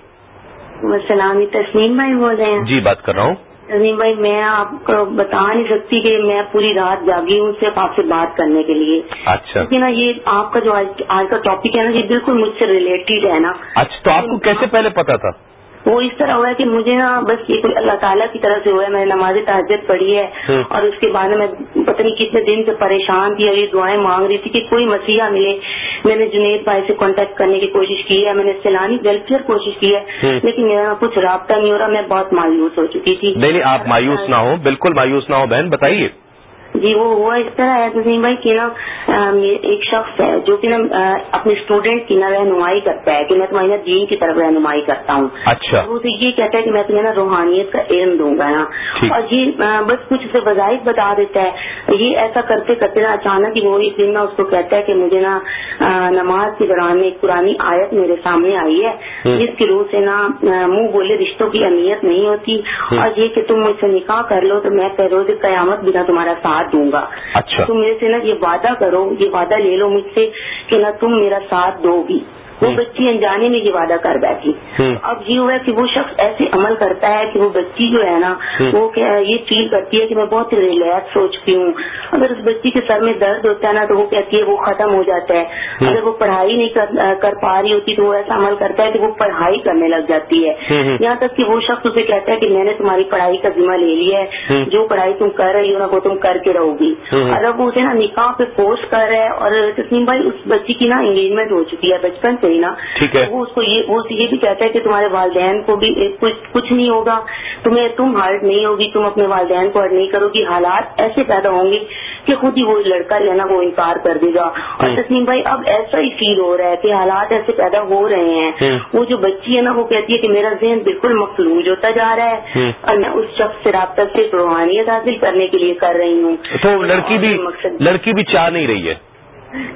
السلام تسنیم بھائی بول رہے ہیں. جی بات کر رہا ہوں. تسنیم بھائی میں آپ کو بتا نہیں سکتی کہ میں پوری رات جاگی ہوں صرف آپ سے بات کرنے کے لیے۔ اچھا۔ کیونکہ نا یہ آپ کا جو آج آج کا ٹاپک ہے نا یہ بالکل مجھ سے ریلیٹڈ ہے نا۔ اچھا تو آپ کو کیسے پہلے پتا تھا؟ وہ اس طرح ہوا ہے کہ مجھے نا بس یہ کوئی اللہ تعالیٰ کی طرف سے ہوا ہے میں نے نماز تحجد پڑھی ہے ہوں۔ اور اس کے بعد میں پتہ نہیں کتنے دن سے پریشان تھی اور یہ دعائیں مانگ رہی تھی کہ کوئی مسیحا ملے میں نے جنید بھائی سے کانٹیکٹ کرنے کی کوشش کی ہے میں نے سیلانی ویلفیئر کوشش کی ہے ہوں۔ لیکن میرا کچھ رابطہ نہیں ہو رہا میں بہت مایوس ہو چکی تھی نہیں نہیں آپ مایوس نہ ہو بالکل مایوس نہ ہو بہن بتائیے جی وہ ہوا اس طرح ہے تسیم بھائی کہ نا ایک شخص ہے جو کہ نا اپنے اسٹوڈینٹ کی نا رہنمائی کرتا ہے کہ میں تمہاری نا دین کی طرف رہنمائی کرتا ہوں۔ اچھا۔ وہ اسے یہ کہتا ہے کہ میں تمہیں نا روحانیت کا علم دوں گا نا۔ اور یہ بس کچھ اسے وظائف بتا دیتا ہے۔ یہ ایسا کرتے کرتے نا اچانک ہی وہ ایک دن نا اس کو کہتا ہے کہ مجھے نا نماز کے دوران میں ایک پرانی آیت میرے سامنے آئی ہے۔ جس کی روح سے نا منہ بولے رشتوں کی اہمیت نہیں ہوتی۔ اور یہ کہ تم مجھ سے نکاح کر لو تو میں روز قیامت بنا تمہارا ساتھ دوں گا اچھا تم میرے سے نا یہ وعدہ کرو یہ وعدہ لے لو مجھ سے کہ نہ تم میرا ساتھ دو گی وہ۔ بچی انجانے میں یہ وعدہ کر بیٹھی۔ اب یہ ہوا ہے کہ وہ شخص ایسے عمل کرتا ہے کہ وہ بچی جو ہے نا۔ وہ یہ فیل کرتی ہے کہ میں بہت ریلیکس ہو چکی ہوں اگر اس بچی کے سر میں درد ہوتا ہے نا تو وہ کہتی ہے وہ ختم ہو جاتا ہے۔ اگر وہ پڑھائی نہیں کر- پا رہی ہوتی تو وہ ایسا عمل کرتا ہے کہ وہ پڑھائی کرنے لگ جاتی ہے۔ یہاں تک کہ وہ شخص اسے کہتا ہے کہ میں نے تمہاری پڑھائی کا ذمہ لے لیا ہے۔ جو پڑھائی تم کر رہی ہو نا وہ تم کر کے رہو گی اب وہ اسے نا نکاح پہ فورس کر رہا ہے اور تسلیم بھائی اس بچی کی نا انگیجمنٹ ہو چکی ہے بچپن سے ہے۔ وہ اس کو یہ وہ یہ بھی کہتا ہے کہ تمہارے والدین کو بھی کچھ نہیں ہوگا۔ تمہیں تم ہرٹ نہیں ہوگی تم اپنے والدین کو ہرٹ نہیں کرو گی۔ حالات ایسے پیدا ہوں گے کہ خود ہی وہ لڑکا جو ہے نا وہ انکار کر دے گا۔ اور۔ تسلیم بھائی اب ایسا ہی فیل ہو رہا ہے کہ حالات ایسے پیدا ہو رہے ہیں۔ وہ جو بچی ہے نا وہ کہتی ہے کہ میرا ذہن بالکل مفلوج ہوتا جا رہا ہے۔ اور میں اس شخص سے رابطہ صرف روحانیت حاصل کرنے کے لیے کر رہی ہوں۔ تو لڑکی بھی لڑکی بھی چاہ نہیں رہی ہے۔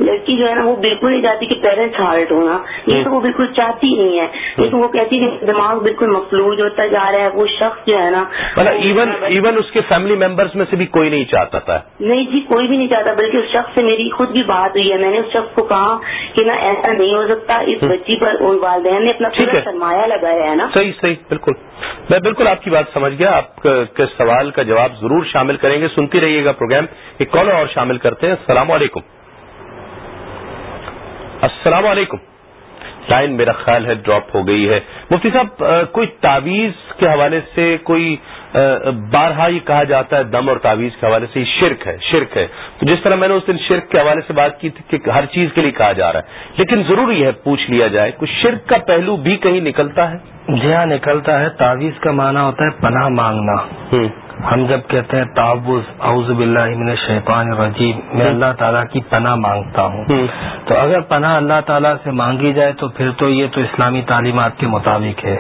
لڑکی جو ہے نا وہ بالکل نہیں چاہتی کہ پیرنٹس ہارٹ ہونا یہ تو وہ بالکل چاہتی نہیں ہے۔ لیکن وہ کہتی ہے کہ دماغ بالکل مفلوج ہوتا جا رہا ہے۔ وہ شخص جو ہے نا مطلب ایون ایون اس کے فیملی ممبرس میں سے بھی کوئی نہیں چاہتا تھا۔ نہیں جی کوئی بھی نہیں چاہتا بلکہ اس شخص سے میری خود بھی بات ہوئی ہے۔ میں نے اس شخص کو کہا کہ نا ایسا نہیں ہو سکتا۔ اس۔ بچی پر ان والدین نے اپنا پورا۔ سرمایہ لگایا ہے نا۔ صحیح صحیح بالکل۔ میں بالکل آپ کی بات سمجھ گیا۔ آپ کے سوال کا جواب ضرور شامل کریں گے۔ سنتی رہیے گا پروگرام۔ ایک کالر اور شامل کرتے ہیں۔ السلام علیکم۔ السلام علیکم۔ لائن میرا خیال ہے ڈراپ ہو گئی ہے۔ مفتی صاحب کوئی تعویذ کے حوالے سے کوئی بارہا یہ کہا جاتا ہے دم اور تعویذ کے حوالے سے یہ شرک ہے شرک ہے۔ تو جس طرح میں نے اس دن شرک کے حوالے سے بات کی تھی کہ ہر چیز کے لیے کہا جا رہا ہے لیکن ضروری ہے پوچھ لیا جائے کچھ شرک کا پہلو بھی کہیں نکلتا ہے؟ جی ہاں نکلتا ہے۔ تعویذ کا معنی ہوتا ہے پناہ مانگنا۔ ہم جب کہتے ہیں تعوض اعوذ باللہ من الشیطان الرجیم میں اللہ تعالیٰ کی پناہ مانگتا ہوں۔ تو اگر پناہ اللہ تعالیٰ سے مانگی جائے تو پھر تو یہ تو اسلامی تعلیمات کے مطابق ہے۔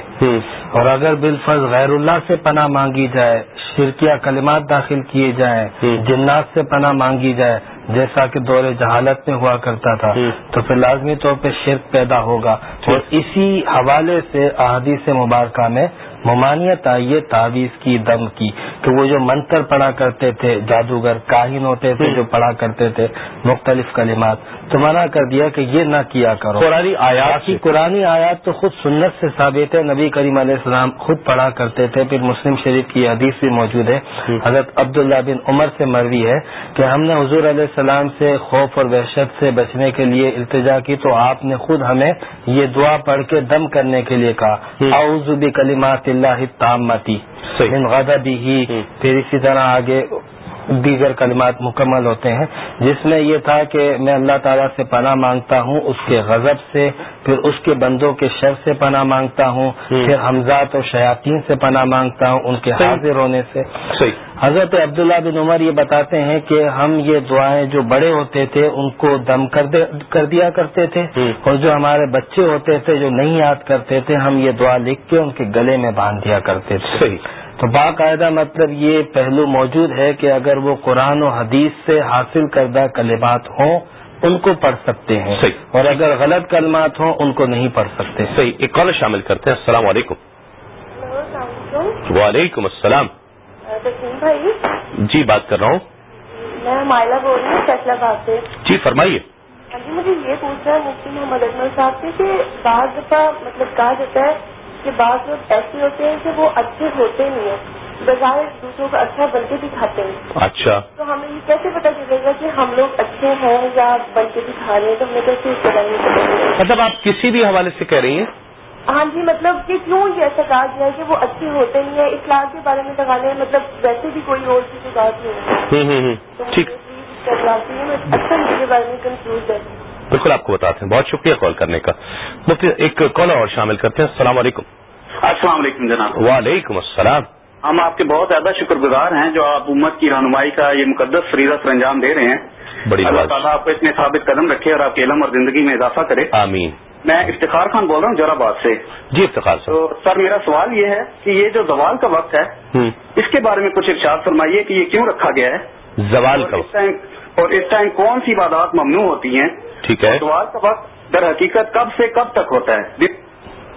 اور اگر بالفرض غیر اللہ سے پناہ مانگی جائے شرکیہ کلمات داخل کیے جائیں جنات سے پناہ مانگی جائے جیسا کہ دور جہالت میں ہوا کرتا تھا تو پھر لازمی طور پہ شرک پیدا ہوگا۔ اور اسی حوالے سے احادیث مبارکہ میں ممانعت آئی ہے تعویذ کی دم کی۔ کہ وہ جو منتر پڑا کرتے تھے جادوگر کاہن ہوتے تھے جو پڑھا کرتے تھے مختلف کلمات تو منع کر دیا کہ یہ نہ کیا کرو۔ قرآن آیات کی قرآن آیات تو خود سنت سے ثابت ہے۔ نبی کریم علیہ السلام خود پڑھا کرتے تھے۔ پھر مسلم شریف کی حدیث بھی موجود ہے۔ حضرت عبداللہ بن عمر سے مروی ہے کہ ہم نے حضور علیہ السلام سے خوف اور وحشت سے بچنے کے لیے التجا کی تو آپ نے خود ہمیں یہ دعا پڑھ کے دم کرنے کے لیے کہا۔ اعوذ بکلمات اللہ تامتی من غضبہ پھر اسی طرح آگے دیگر کلمات مکمل ہوتے ہیں۔ جس میں یہ تھا کہ میں اللہ تعالیٰ سے پناہ مانگتا ہوں اس کے غضب سے پھر اس کے بندوں کے شر سے پناہ مانگتا ہوں پھر حمزات اور شیاطین سے پناہ مانگتا ہوں ان کے حاضر ہونے سے۔ حضرت عبداللہ بن عمر یہ بتاتے ہیں کہ ہم یہ دعائیں جو بڑے ہوتے تھے ان کو دم کر دیا کرتے تھے۔ اور جو ہمارے بچے ہوتے تھے جو نہیں یاد کرتے تھے ہم یہ دعا لکھ کے ان کے گلے میں باندھ دیا کرتے تھے۔ تو باقاعدہ مطلب یہ پہلو موجود ہے کہ اگر وہ قرآن و حدیث سے حاصل کردہ کلمات ہوں ان کو پڑھ سکتے ہیں۔ صحیح۔ اور اگر غلط کلمات ہوں ان کو نہیں پڑھ سکتے۔ صحیح۔ ایک کال شامل کرتے ہیں۔ السلام علیکم۔ وعلیکم السلام۔ بھائی۔ جی بات کر رہا ہوں۔ میں مائلہ بول رہی ہوں فیصلہ باد سے۔ جی فرمائیے۔ ہاں جی مجھے یہ پوچھنا ہے مفتی محمد اجمل صاحب سے کہ بعض دفعہ مطلب کہا جاتا ہے کہ بعض لوگ ایسے ہوتے ہیں کہ وہ اچھے ہوتے نہیں ہیں بظاہر دوسروں کا اچھا بن کے دکھاتے ہیں۔ اچھا۔ تو ہمیں یہ کیسے پتا چلے گا کہ ہم لوگ اچھے ہیں یا بن کے دکھا رہے ہیں تو ہمیں کیسے اس کے گا۔ مطلب آپ کسی بھی حوالے سے کہہ رہی ہیں؟ ہاں جی مطلب کہ کیوں یہ ایسا کہا گیا ہے کہ وہ اچھے ہوتے نہیں ہیں؟ اخلاق کے بارے میں لگانے مطلب ویسے بھی کوئی اور چیز بات نہیں ہے۔ اس کے بارے میں کنفیوز ہے بالکل آپ کو بتاتے ہیں بہت شکریہ کال کرنے کا۔ مفتی ایک کال اور شامل کرتے ہیں۔ السلام علیکم۔ السلام علیکم جناب۔ وعلیکم السلام۔ ہم آپ کے بہت زیادہ شکر گزار ہیں جو آپ امت کی رہنمائی کا یہ مقدس فریضہ سر انجام دے رہے ہیں۔ بڑی اللہ تعالیٰ آپ کو اتنے ثابت قدم رکھے اور آپ کے علم اور زندگی میں اضافہ کرے۔ آمین۔ میں افتخار خان بول رہا ہوں جور آباد سے۔ جی افتخار تو سر میرا سوال یہ ہے کہ یہ جو زوال کا وقت ہے اس کے بارے میں کچھ ارشاد فرمائیے کہ یہ کیوں رکھا گیا ہے؟ زوال کا ٹائم اور اس ٹائم کون سی عبادات ممنوع ہوتی ہیں؟ ٹھیک ہے۔ زوال کا وقت در حقیقت کب سے کب تک ہوتا ہے؟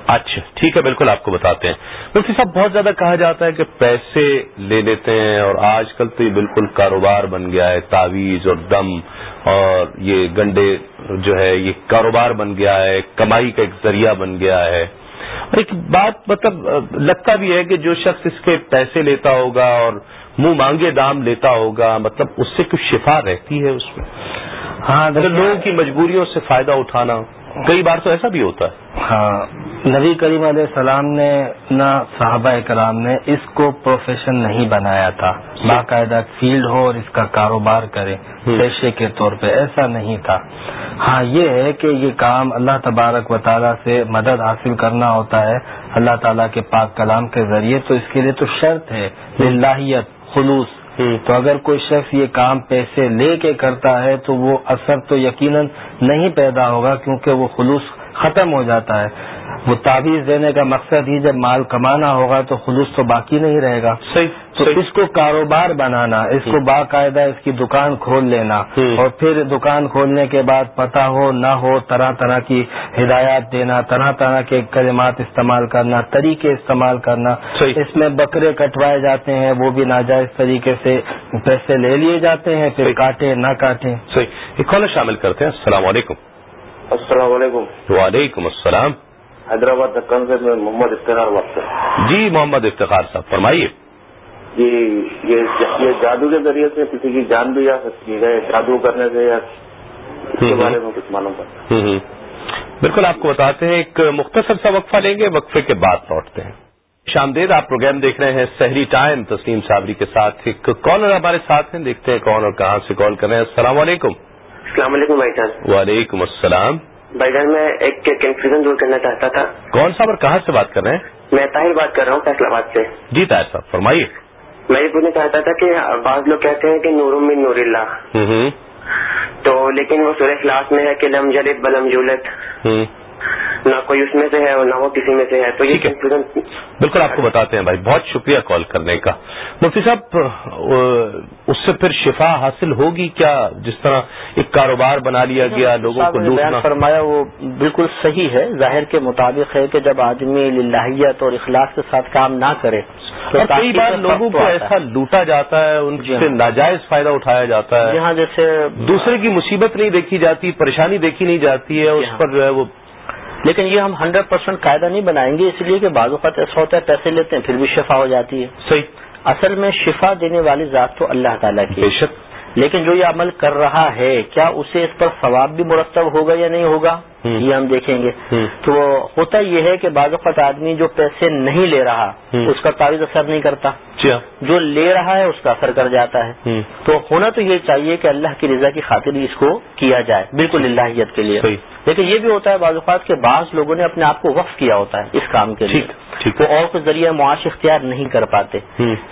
اچھا ٹھیک ہے بالکل آپ کو بتاتے ہیں۔ مفتی صاحب بہت زیادہ کہا جاتا ہے کہ پیسے لے لیتے ہیں اور آج کل تو یہ بالکل کاروبار بن گیا ہے تعویذ اور دم اور یہ گنڈے جو ہے یہ کاروبار بن گیا ہے کمائی کا ایک ذریعہ بن گیا ہے۔ اور ایک بات مطلب لگتا بھی ہے کہ جو شخص اس کے پیسے لیتا ہوگا اور منہ مانگے دام لیتا ہوگا مطلب اس سے کچھ شفا رہتی ہے اس میں؟ ہاں لوگوں کی مجبوریوں سے فائدہ اٹھانا کئی بار تو ایسا بھی ہوتا ہے۔ ہاں نبی کریم علیہ السلام نے نہ صحابہ کرام نے اس کو پروفیشن نہیں بنایا تھا۔ باقاعدہ فیلڈ ہو اور اس کا کاروبار کرے پیشے کے طور پہ ایسا نہیں تھا۔ ہاں یہ ہے کہ یہ کام اللہ تبارک و تعالیٰ سے مدد حاصل کرنا ہوتا ہے۔ اللہ تعالیٰ کے پاک کلام کے ذریعے تو اس کے لیے تو شرط ہے للہیت۔ خلوص۔ تو اگر کوئی شخص یہ کام پیسے لے کے کرتا ہے تو وہ اثر تو یقیناً نہیں پیدا ہوگا کیونکہ وہ خلوص ختم ہو جاتا ہے۔ وہ تعویذ دینے کا مقصد ہی جب مال کمانا ہوگا تو خلوص تو باقی نہیں رہے گا۔ صحیح تو اس کو کاروبار بنانا اس کو باقاعدہ اس کی دکان کھول لینا۔ اور پھر دکان کھولنے کے بعد پتہ ہو نہ ہو طرح طرح کی ہدایات دینا طرح طرح کے کلمات استعمال کرنا طریقے استعمال کرنا۔ صحیح۔ اس میں بکرے کٹوائے جاتے ہیں وہ بھی ناجائز طریقے سے پیسے لے لیے جاتے ہیں پھر کاٹے نہ کاٹیں صحیح۔ ایک کالر شامل کرتے ہیں۔ السلام علیکم۔ السلام علیکم۔ وعلیکم السلام۔ حیدرآباد دکن سے میں محمد افتخار بات کر رہا ہوں جی محمد افتخار صاحب فرمائیے۔ جی یہ یہ جادو کے ذریعے سے کسی کی جان بھی جا سکتی ہے جادو کرنے سے یا اس کے بارے میں کچھ معلوم کرنا ہوں ہوں۔ بالکل آپ کو بتاتے ہیں ایک مختصر سا وقفہ لیں گے وقفے کے بعد لوٹتے ہیں۔ شامدید آپ پروگرام دیکھ رہے ہیں سحری ٹائم تسلیم صابری کے ساتھ ایک کالر ہمارے ساتھ ہیں دیکھتے ہیں کون اور کہاں سے کال کر رہے ہیں۔ السلام علیکم۔ السلام علیکم بھائی جان وعلیکم السلام۔ بھائی جان میں ایک کنفیوژن دور کرنا چاہتا تھا۔ کون صاحب اور کہاں سے بات کر رہے ہیں؟ میں طاہر بات کر رہا ہوں فیصلہ آباد سے۔ جی طاہر صاحب فرمائیے۔ میں یہ پوچھنا چاہتا تھا کہ بعض لوگ کہتے ہیں کہ نور من نور اللہ۔ تو لیکن وہ سورہ اخلاص میں ہے کہ لم جلد بلم جولت نہ کوئی اس میں سے ہے اور نہ وہ کسی میں سے ہے تو یہ بالکل آپ کو بتاتے ہیں بھائی بہت شکریہ کال کرنے کا۔ مفتی صاحب اس سے پھر شفا حاصل ہوگی کیا؟ جس طرح ایک کاروبار بنا لیا گیا لوگوں کو بیان فرمایا وہ بالکل صحیح ہے۔ ظاہر کے مطابق ہے کہ جب آدمی للہیت اور اخلاص کے ساتھ کام نہ کرے تو کئی بار لوگوں کو ایسا لوٹا جاتا ہے ان سے ناجائز فائدہ اٹھایا جاتا ہے۔ جہاں جیسے دوسرے کی مصیبت نہیں دیکھی جاتی پریشانی دیکھی نہیں جاتی ہے اس پر جو ہے وہ لیکن یہ ہم ہنڈریڈ پرسینٹ قاعدہ نہیں بنائیں گے اس لیے کہ بعض اوقات ایسا ہوتا ہے پیسے لیتے ہیں پھر بھی شفا ہو جاتی ہے۔ صحیح۔ اصل میں شفا دینے والی ذات تو اللہ تعالیٰ کی بے شک۔ لیکن جو یہ عمل کر رہا ہے کیا اسے اس پر ثواب بھی مرتب ہوگا یا نہیں ہوگا؟ یہ ہم دیکھیں گے. تو ہوتا یہ ہے کہ بعض اوقات آدمی جو پیسے نہیں لے رہا اس کا تعویذ اثر نہیں کرتا. جو لے رہا ہے اس کا اثر کر جاتا ہے. تو ہونا تو یہ چاہیے کہ اللہ کی رضا کی خاطر اس کو کیا جائے. بالکل اللہیت کے لیے. لیکن یہ بھی ہوتا ہے بعض اوقات کے بعض لوگوں نے اپنے آپ کو وقف کیا ہوتا ہے اس کام کے لیے. وہ اور کچھ ذریعہ معاش اختیار نہیں کر پاتے.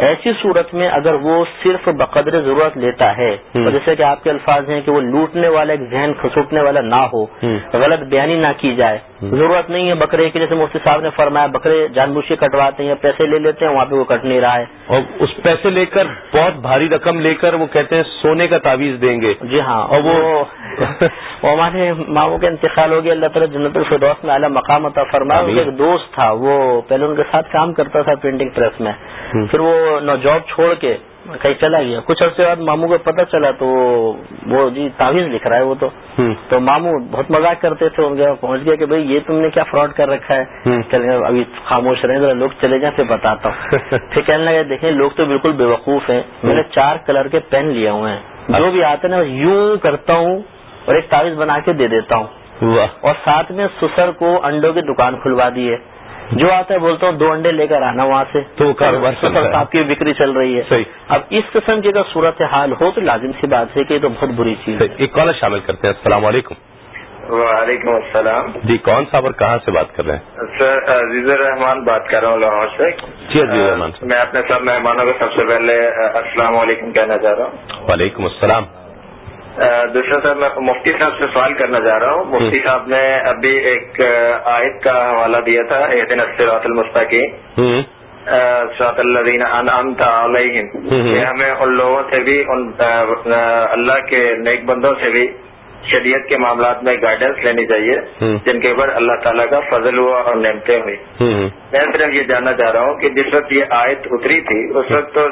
ایسی صورت میں اگر وہ صرف بقدر ضرورت لیتا ہے جیسے کہ آپ کے الفاظ ہیں کہ وہ لوٹنے والا ایک ذہن کھسوٹنے والا نہ ہو غلط بیانی نہ کی جائے۔ ضرورت نہیں ہے بکرے کی جیسے مفتی صاحب نے فرمایا بکرے جان بوجھ کے کٹواتے ہیں پیسے لے لیتے ہیں وہاں پہ وہ کٹ نہیں رہا ہے۔ اور اس پیسے لے کر بہت بھاری رقم لے کر وہ کہتے ہیں سونے کا تعویذ دیں گے۔ جی ہاں اور وہ ہمارے ماموں کا انتقال ہو گیا اللہ تعالیٰ جنت الفردوس میں اعلیٰ مقام عطا فرمایا ایک دوست تھا وہ پہلے ان کے ساتھ کام کرتا تھا پرنٹنگ پریس میں۔ پھر وہ جاب چھوڑ کے کہیں چلا گیا۔ کچھ عرصے بعد ماموں کو پتہ چلا تو وہ جی تعویذ لکھ رہا ہے وہ تو۔ تو ماموں بہت مزاق کرتے تھے ان کے پہنچ گیا کہ بھائی یہ تم نے کیا فراڈ کر رکھا ہے؟ ابھی خاموش رہے ذرا لوگ چلے جائیں پھر بتاتا ہوں۔ پھر کہنے لگے دیکھیں لوگ تو بالکل بے وقوف ہیں۔ میں نے چار کلر کے پین لیے ہوئے ہیں۔ جو بھی آتے ہیں نا یوں کرتا ہوں اور ایک تعویذ بنا کے دے دیتا ہوں۔ اور ساتھ میں سسر کو انڈوں کی دکان کھلوا دی ہے۔ جو آتا ہے بولتا ہوں دو انڈے لے کر آنا وہاں سے۔ تو کاروبار آپ کی بکری چل رہی ہے۔ صحیح۔ اب اس قسم کی اگر صورت حال ہو تو لازم سی بات ہے کہ یہ تو بہت بری چیز ہے۔ ایک کالر شامل کرتے ہیں۔ السلام علیکم۔ وعلیکم السلام۔ جی کون صاحب اور کہاں سے بات کر رہے ہیں؟ سر عزیز الرحمان بات کر رہا ہوں لاہور سے۔ جی عزیز الرحمان میں اپنے سب مہمانوں کو سب سے پہلے السلام علیکم کہنا چاہ رہا ہوں۔ وعلیکم السلام۔ دوسرا سر میں مفتی صاحب سے سوال کرنا چاہ رہا ہوں۔ مفتی صاحب نے ابھی ایک آیت کا حوالہ دیا تھا دن اسرات المستقی سرات الدین انعامت علیہم۔ یہ ہمیں ان لوگوں سے بھی ان اللہ کے نیک بندوں سے بھی شریعت کے معاملات میں گائیڈنس لینی چاہیے جن کے اوپر اللہ تعالیٰ کا فضل ہوا اور نعمتیں ہوئی میں صرف یہ جاننا چاہ رہا ہوں کہ جس وقت یہ آیت اتری تھی اس وقت تو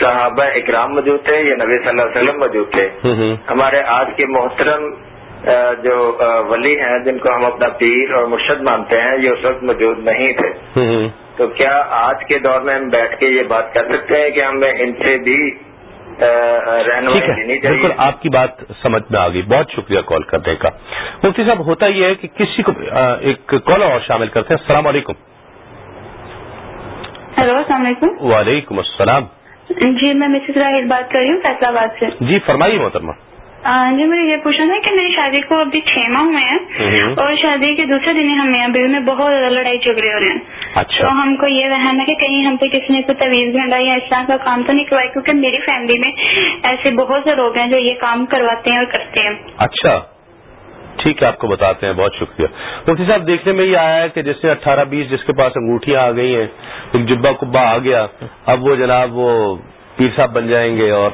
صحابہ اکرام موجود تھے یا نبی صلی اللہ علیہ وسلم موجود تھے۔ ہمارے آج کے محترم جو ولی ہیں جن کو ہم اپنا پیر اور مرشد مانتے ہیں یہ اس وقت موجود نہیں تھے۔ تو کیا آج کے دور میں ہم بیٹھ کے یہ بات کر سکتے ہیں کہ ہمیں ان سے بھی رہنمائی بالکل آپ کی بات سمجھ میں آ گئی۔ بہت شکریہ کال کرنے کا۔ مفتی صاحب ہوتا یہ ہے کہ کسی کو ایک کال اور شامل کرتے ہیں۔ السلام علیکم۔ ہیلو السلام علیکم۔ وعلیکم السلام۔ جی میں مسز راہل بات کر رہی ہوں فیصلہ آباد سے۔ جی فرمائیے محترمہ۔ جی مجھے یہ پوچھنا تھا کہ میری شادی کو ابھی چھ ماہ ہوئے ہیں اور شادی کے دوسرے دن ہم یہاں بیوی میں بہت زیادہ لڑائی جھگڑے ہو رہے ہیں۔ اچھا۔ تو ہم کو یہ رہنا کہ کہیں ہم پہ کسی نے کوئی تویز گھنڈا یا اس طرح کا کام تو نہیں کروایا کیونکہ میری فیملی میں ایسے بہت سے لوگ ہیں جو یہ کام کرواتے ہیں اور کرتے ہیں۔ اچھا۔ ٹھیک ہے، آپ کو بتاتے ہیں، بہت شکریہ۔ مفتی صاحب، دیکھنے میں یہ آیا ہے کہ جیسے اٹھارہ بیس جس کے پاس انگوٹھیاں آ گئی ہیں، ایک جبا کبا آ گیا، اب وہ جناب وہ پیر صاحب بن جائیں گے اور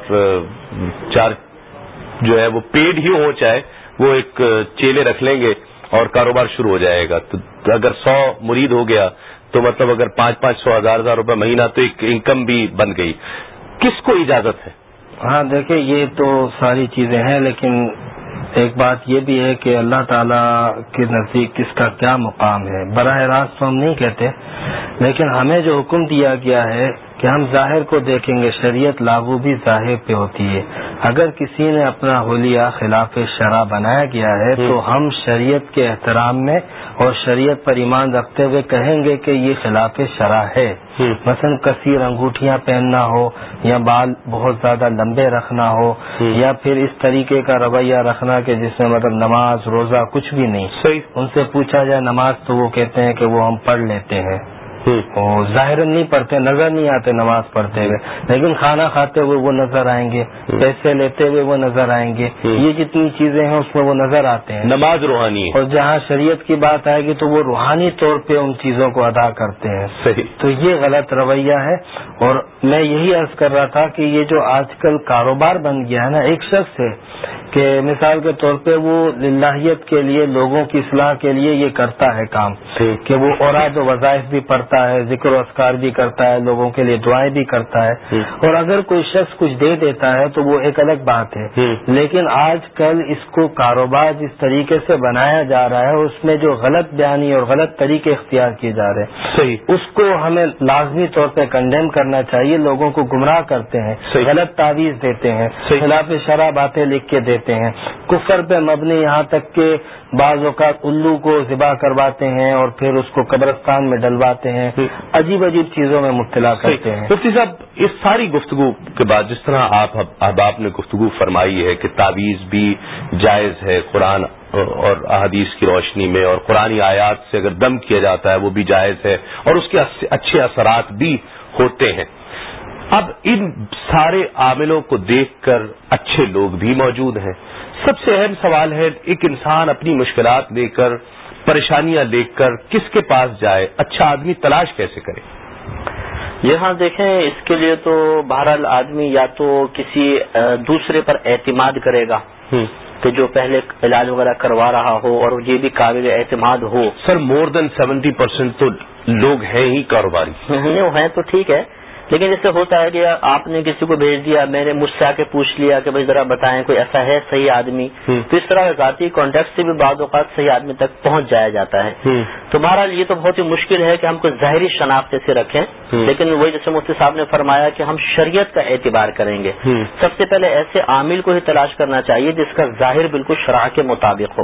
چار جو ہے وہ پیڈ ہی ہو چاہے، وہ ایک چیلے رکھ لیں گے اور کاروبار شروع ہو جائے گا۔ تو اگر سو مرید ہو گیا، تو مطلب اگر پانچ پانچ سو ہزار ہزار روپے مہینہ تو ایک انکم بھی بن گئی۔ کس کو اجازت ہے؟ ہاں دیکھیں، یہ تو ساری چیزیں ہیں، لیکن ایک بات یہ بھی ہے کہ اللہ تعالی کے نزدیک کس کا کیا مقام ہے؟ براہ راست تو ہم نہیں کہتے، لیکن ہمیں جو حکم دیا گیا ہے کہ ہم ظاہر کو دیکھیں گے شریعت لاگو بھی ظاہر پہ ہوتی ہے۔ اگر کسی نے اپنا حلیہ خلاف شرح بنایا گیا ہے تو ہم شریعت کے احترام میں اور شریعت پر ایمان رکھتے ہوئے کہیں گے کہ یہ خلاف شرح ہے۔ مثلا کثیر انگوٹھیاں پہننا ہو یا بال بہت زیادہ لمبے رکھنا ہو یا پھر اس طریقے کا رویہ رکھنا کہ جس میں مطلب نماز روزہ کچھ بھی نہیں۔ صحیح۔ ان سے پوچھا جائے نماز تو وہ کہتے ہیں کہ وہ ہم پڑھ لیتے ہیں۔ ظاہر نہیں پڑھتے نظر نہیں آتے نماز پڑھتے ہوئے۔ لیکن کھانا کھاتے ہوئے وہ نظر آئیں گے پیسے لیتے ہوئے وہ نظر آئیں گے۔ یہ جتنی چیزیں ہیں اس میں وہ نظر آتے ہیں۔ نماز روحانی اور جہاں شریعت کی بات آئے گی تو وہ روحانی طور پہ ان چیزوں کو ادا کرتے ہیں۔ صحیح۔ تو یہ غلط رویہ ہے۔ اور میں یہی عرض کر رہا تھا کہ یہ جو آج کل کاروبار بن گیا ہے نا ایک شخص ہے کہ مثال کے طور پہ وہ للہیت کے لیے لوگوں کی اصلاح کے لیے یہ کرتا ہے کام۔ کہ وہ اوراد و وظائف بھی پڑھتا ہے ذکر و اسکار بھی کرتا ہے لوگوں کے لیے دعائیں بھی کرتا ہے۔ اور اگر کوئی شخص کچھ دے دیتا ہے تو وہ ایک الگ بات ہے۔ لیکن آج کل اس کو کاروبار جس طریقے سے بنایا جا رہا ہے اس میں جو غلط بیانی اور غلط طریقے اختیار کیے جا رہے ہیں صحیح۔ اس کو ہمیں لازمی طور پہ کنڈیم کرنا چاہیے۔ لوگوں کو گمراہ کرتے ہیں غلط تعویذ دیتے ہیں خلاف شرح باتیں لکھ کے دیتے ہیں۔ کفر پہ مبنی یہاں تک کہ بعض اوقات الو کو ذبح کرواتے ہیں اور پھر اس کو قبرستان میں ڈلواتے ہیں۔ عجیب عجیب چیزوں میں مبتلا کرتے ہیں۔ مفتی صاحب اس ساری گفتگو کے بعد جس طرح آپ احباب نے گفتگو فرمائی ہے کہ تعویذ بھی جائز ہے قرآن اور احادیث کی روشنی میں اور قرآن آیات سے اگر دم کیا جاتا ہے وہ بھی جائز ہے اور اس کے اچھے اثرات بھی ہوتے ہیں۔ اب ان سارے عاملوں کو دیکھ کر اچھے لوگ بھی موجود ہیں۔ سب سے اہم سوال ہے ایک انسان اپنی مشکلات لے کر پریشانیاں لے کر کس کے پاس جائے اچھا آدمی تلاش کیسے کرے؟ یہاں دیکھیں اس کے لیے تو بہرحال آدمی یا تو کسی دوسرے پر اعتماد کرے گا کہ جو پہلے علاج وغیرہ کروا رہا ہو اور یہ بھی قابل اعتماد ہو۔ سر مور دین سیونٹی پرسینٹ تو لوگ ہیں ہی کاروباری۔ ہیں تو ٹھیک ہے لیکن اس سے ہوتا ہے کہ آپ نے کسی کو بھیج دیا میں نے مجھ سے آ کے پوچھ لیا کہ بھائی ذرا بتائیں کوئی ایسا ہے صحیح آدمی؟ تو اس طرح ذاتی کانٹیکٹ سے بھی بعض اوقات صحیح آدمی تک پہنچ جایا جاتا ہے۔ تو بہرحال یہ تو بہت ہی مشکل ہے کہ ہم کو ظاہری شناخت سے رکھیں۔ لیکن وہی جیسے مفتی صاحب نے فرمایا کہ ہم شریعت کا اعتبار کریں گے۔ سب سے پہلے ایسے عامل کو ہی تلاش کرنا چاہیے جس کا ظاہر بالکل شرح کے مطابق ہو۔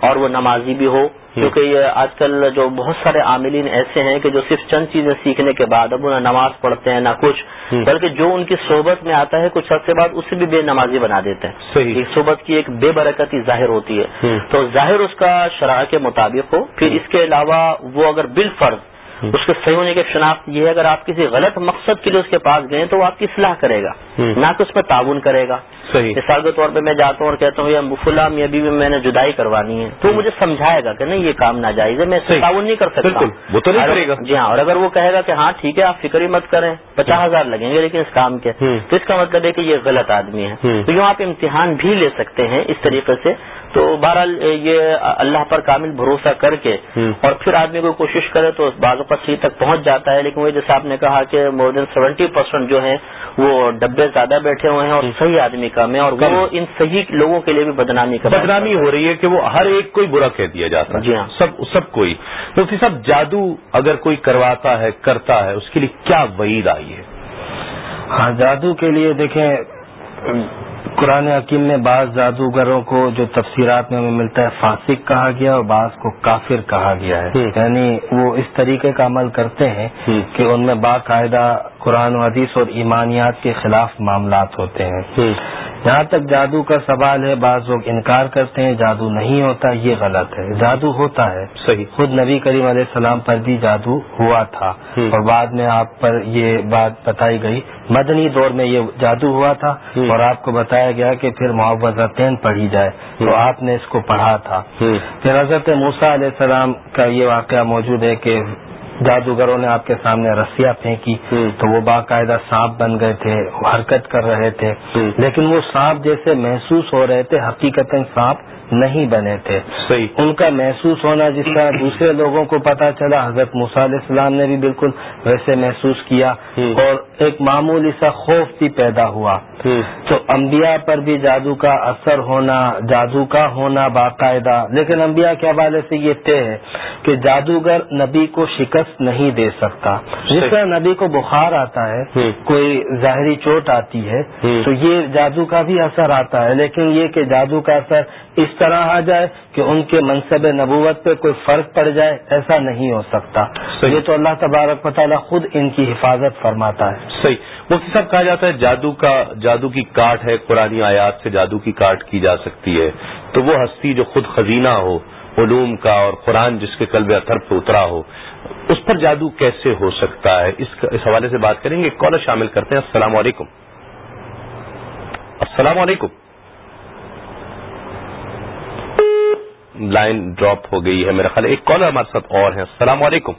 اور وہ نمازی بھی ہو کیونکہ یہ آج کل جو بہت سارے عاملین ایسے ہیں کہ جو صرف چند چیزیں سیکھنے کے بعد اب انہیں نماز پڑھتے ہیں نہ کچھ۔ بلکہ جو ان کی صحبت میں آتا ہے کچھ عرصے بعد اسے بھی بے نمازی بنا دیتے ہیں۔ صحبت کی ایک بے برکتی ظاہر ہوتی ہے۔ تو ظاہر اس کا شرح کے مطابق ہو۔ پھر اس کے علاوہ وہ اگر بال فرض اس کے صحیح ہونے کی شناخت یہ ہے اگر آپ کسی غلط مقصد کے لیے اس کے پاس گئے تو وہ آپ کی اصلاح کرے گا۔ نہ کہ اس میں تعاون کرے گا۔ مثال کے طور پہ میں جاتا ہوں اور کہتا ہوں یہ فلاں ابھی بھی میں نے جدائی کروانی ہے. تو مجھے سمجھائے گا کہ نہیں یہ کام ناجائز ہے میں تعاون نہیں کر سکتا۔ وہ تو نہیں کرے گا۔ جی ہاں اور اگر وہ کہے گا کہ ہاں ٹھیک ہے آپ فکر ہی مت کریں پچاس ہزار لگیں گے لیکن اس کام کے۔ تو اس کا مطلب ہے کہ یہ غلط آدمی ہے۔ تو یوں آپ امتحان بھی لے سکتے ہیں اس طریقے سے۔ تو بہرحال یہ اللہ پر کامل بھروسہ کر کے اور پھر آدمی کو کوشش کرے تو بعض اوقات صحیح تک پہنچ جاتا ہے۔ لیکن وہ جیسے آپ نے کہا کہ مور دین سیونٹی پرسینٹ جو ہے وہ ڈبے زیادہ بیٹھے ہوئے ہیں اور صحیح آدمی کام ہے اور وہ ان صحیح لوگوں کے لیے بھی بدنامی کا بدنامی ہو رہی ہے کہ وہ ہر ایک کوئی برا کہہ دیا جاتا ہے۔ جی ہاں۔ سب سب کوئی مفتی صاحب جادو اگر کوئی کرواتا ہے کرتا ہے اس کے لیے کیا وعید آئی ہے؟ ہاں جادو کے لیے دیکھیں قرآن حکیم میں بعض جادوگروں کو جو تفسیرات میں ہمیں ملتا ہے فاسق کہا گیا اور بعض کو کافر کہا گیا ہے۔ یعنی وہ اس طریقے کا عمل کرتے ہیں کہ ان میں باقاعدہ قرآن و حدیث اور ایمانیات کے خلاف معاملات ہوتے ہیں۔ جہاں تک جادو کا سوال ہے بعض لوگ انکار کرتے ہیں جادو نہیں ہوتا یہ غلط ہے۔ جادو ہوتا ہے۔ صحیح۔ خود نبی کریم علیہ السلام پر بھی جادو ہوا تھا۔ اور بعد میں آپ پر یہ بات بتائی گئی۔ مدنی دور میں یہ جادو ہوا تھا۔ اور آپ کو بتایا گیا کہ پھر معاوضتین پڑھی جائے۔ تو آپ نے اس کو پڑھا تھا۔ پھر حضرت موسا علیہ السلام کا یہ واقعہ موجود ہے کہ جادوگروں نے آپ کے سامنے رسیاں پھینکی تو وہ باقاعدہ سانپ بن گئے تھے حرکت کر رہے تھے۔ لیکن وہ سانپ جیسے محسوس ہو رہے تھے حقیقت سانپ نہیں بنے تھے۔ صحیح۔ ان کا محسوس ہونا جس طرح دوسرے لوگوں کو پتا چلا حضرت علیہ السلام نے بھی بالکل ویسے محسوس کیا۔ اور ایک معمولی سا خوف بھی پیدا ہوا۔ تو انبیاء پر بھی جادو کا اثر ہونا جادو کا ہونا باقاعدہ۔ لیکن انبیاء کے حوالے سے یہ طے ہے کہ جادوگر نبی کو شکست نہیں دے سکتا۔ جس طرح نبی کو بخار آتا ہے کوئی ظاہری چوٹ آتی ہے تو یہ جادو کا بھی اثر آتا ہے۔ لیکن یہ کہ جادو کا اثر اس طرح آ جائے کہ ان کے منصب نبوت پہ کوئی فرق پڑ جائے ایسا نہیں ہو سکتا۔ یہ تو اللہ تبارک تعالیٰ خود ان کی حفاظت فرماتا ہے۔ صحیح۔ مفتی صاحب کہا جاتا ہے جادو کا جادو کی کاٹ ہے قرآن آیات سے جادو کی کاٹ کی جا سکتی ہے۔ تو وہ ہستی جو خود خزینہ ہو علوم کا اور قرآن جس کے قلب اثر پہ اترا ہو اس پر جادو کیسے ہو سکتا ہے؟ اس اس حوالے سے بات کریں گے کالر شامل کرتے ہیں، السلام علیکم۔ السلام علیکم۔ لائن ڈراپ ہو گئی ہے میرا خیال، ایک کالر ہمارے ساتھ اور ہیں۔ السلام علیکم۔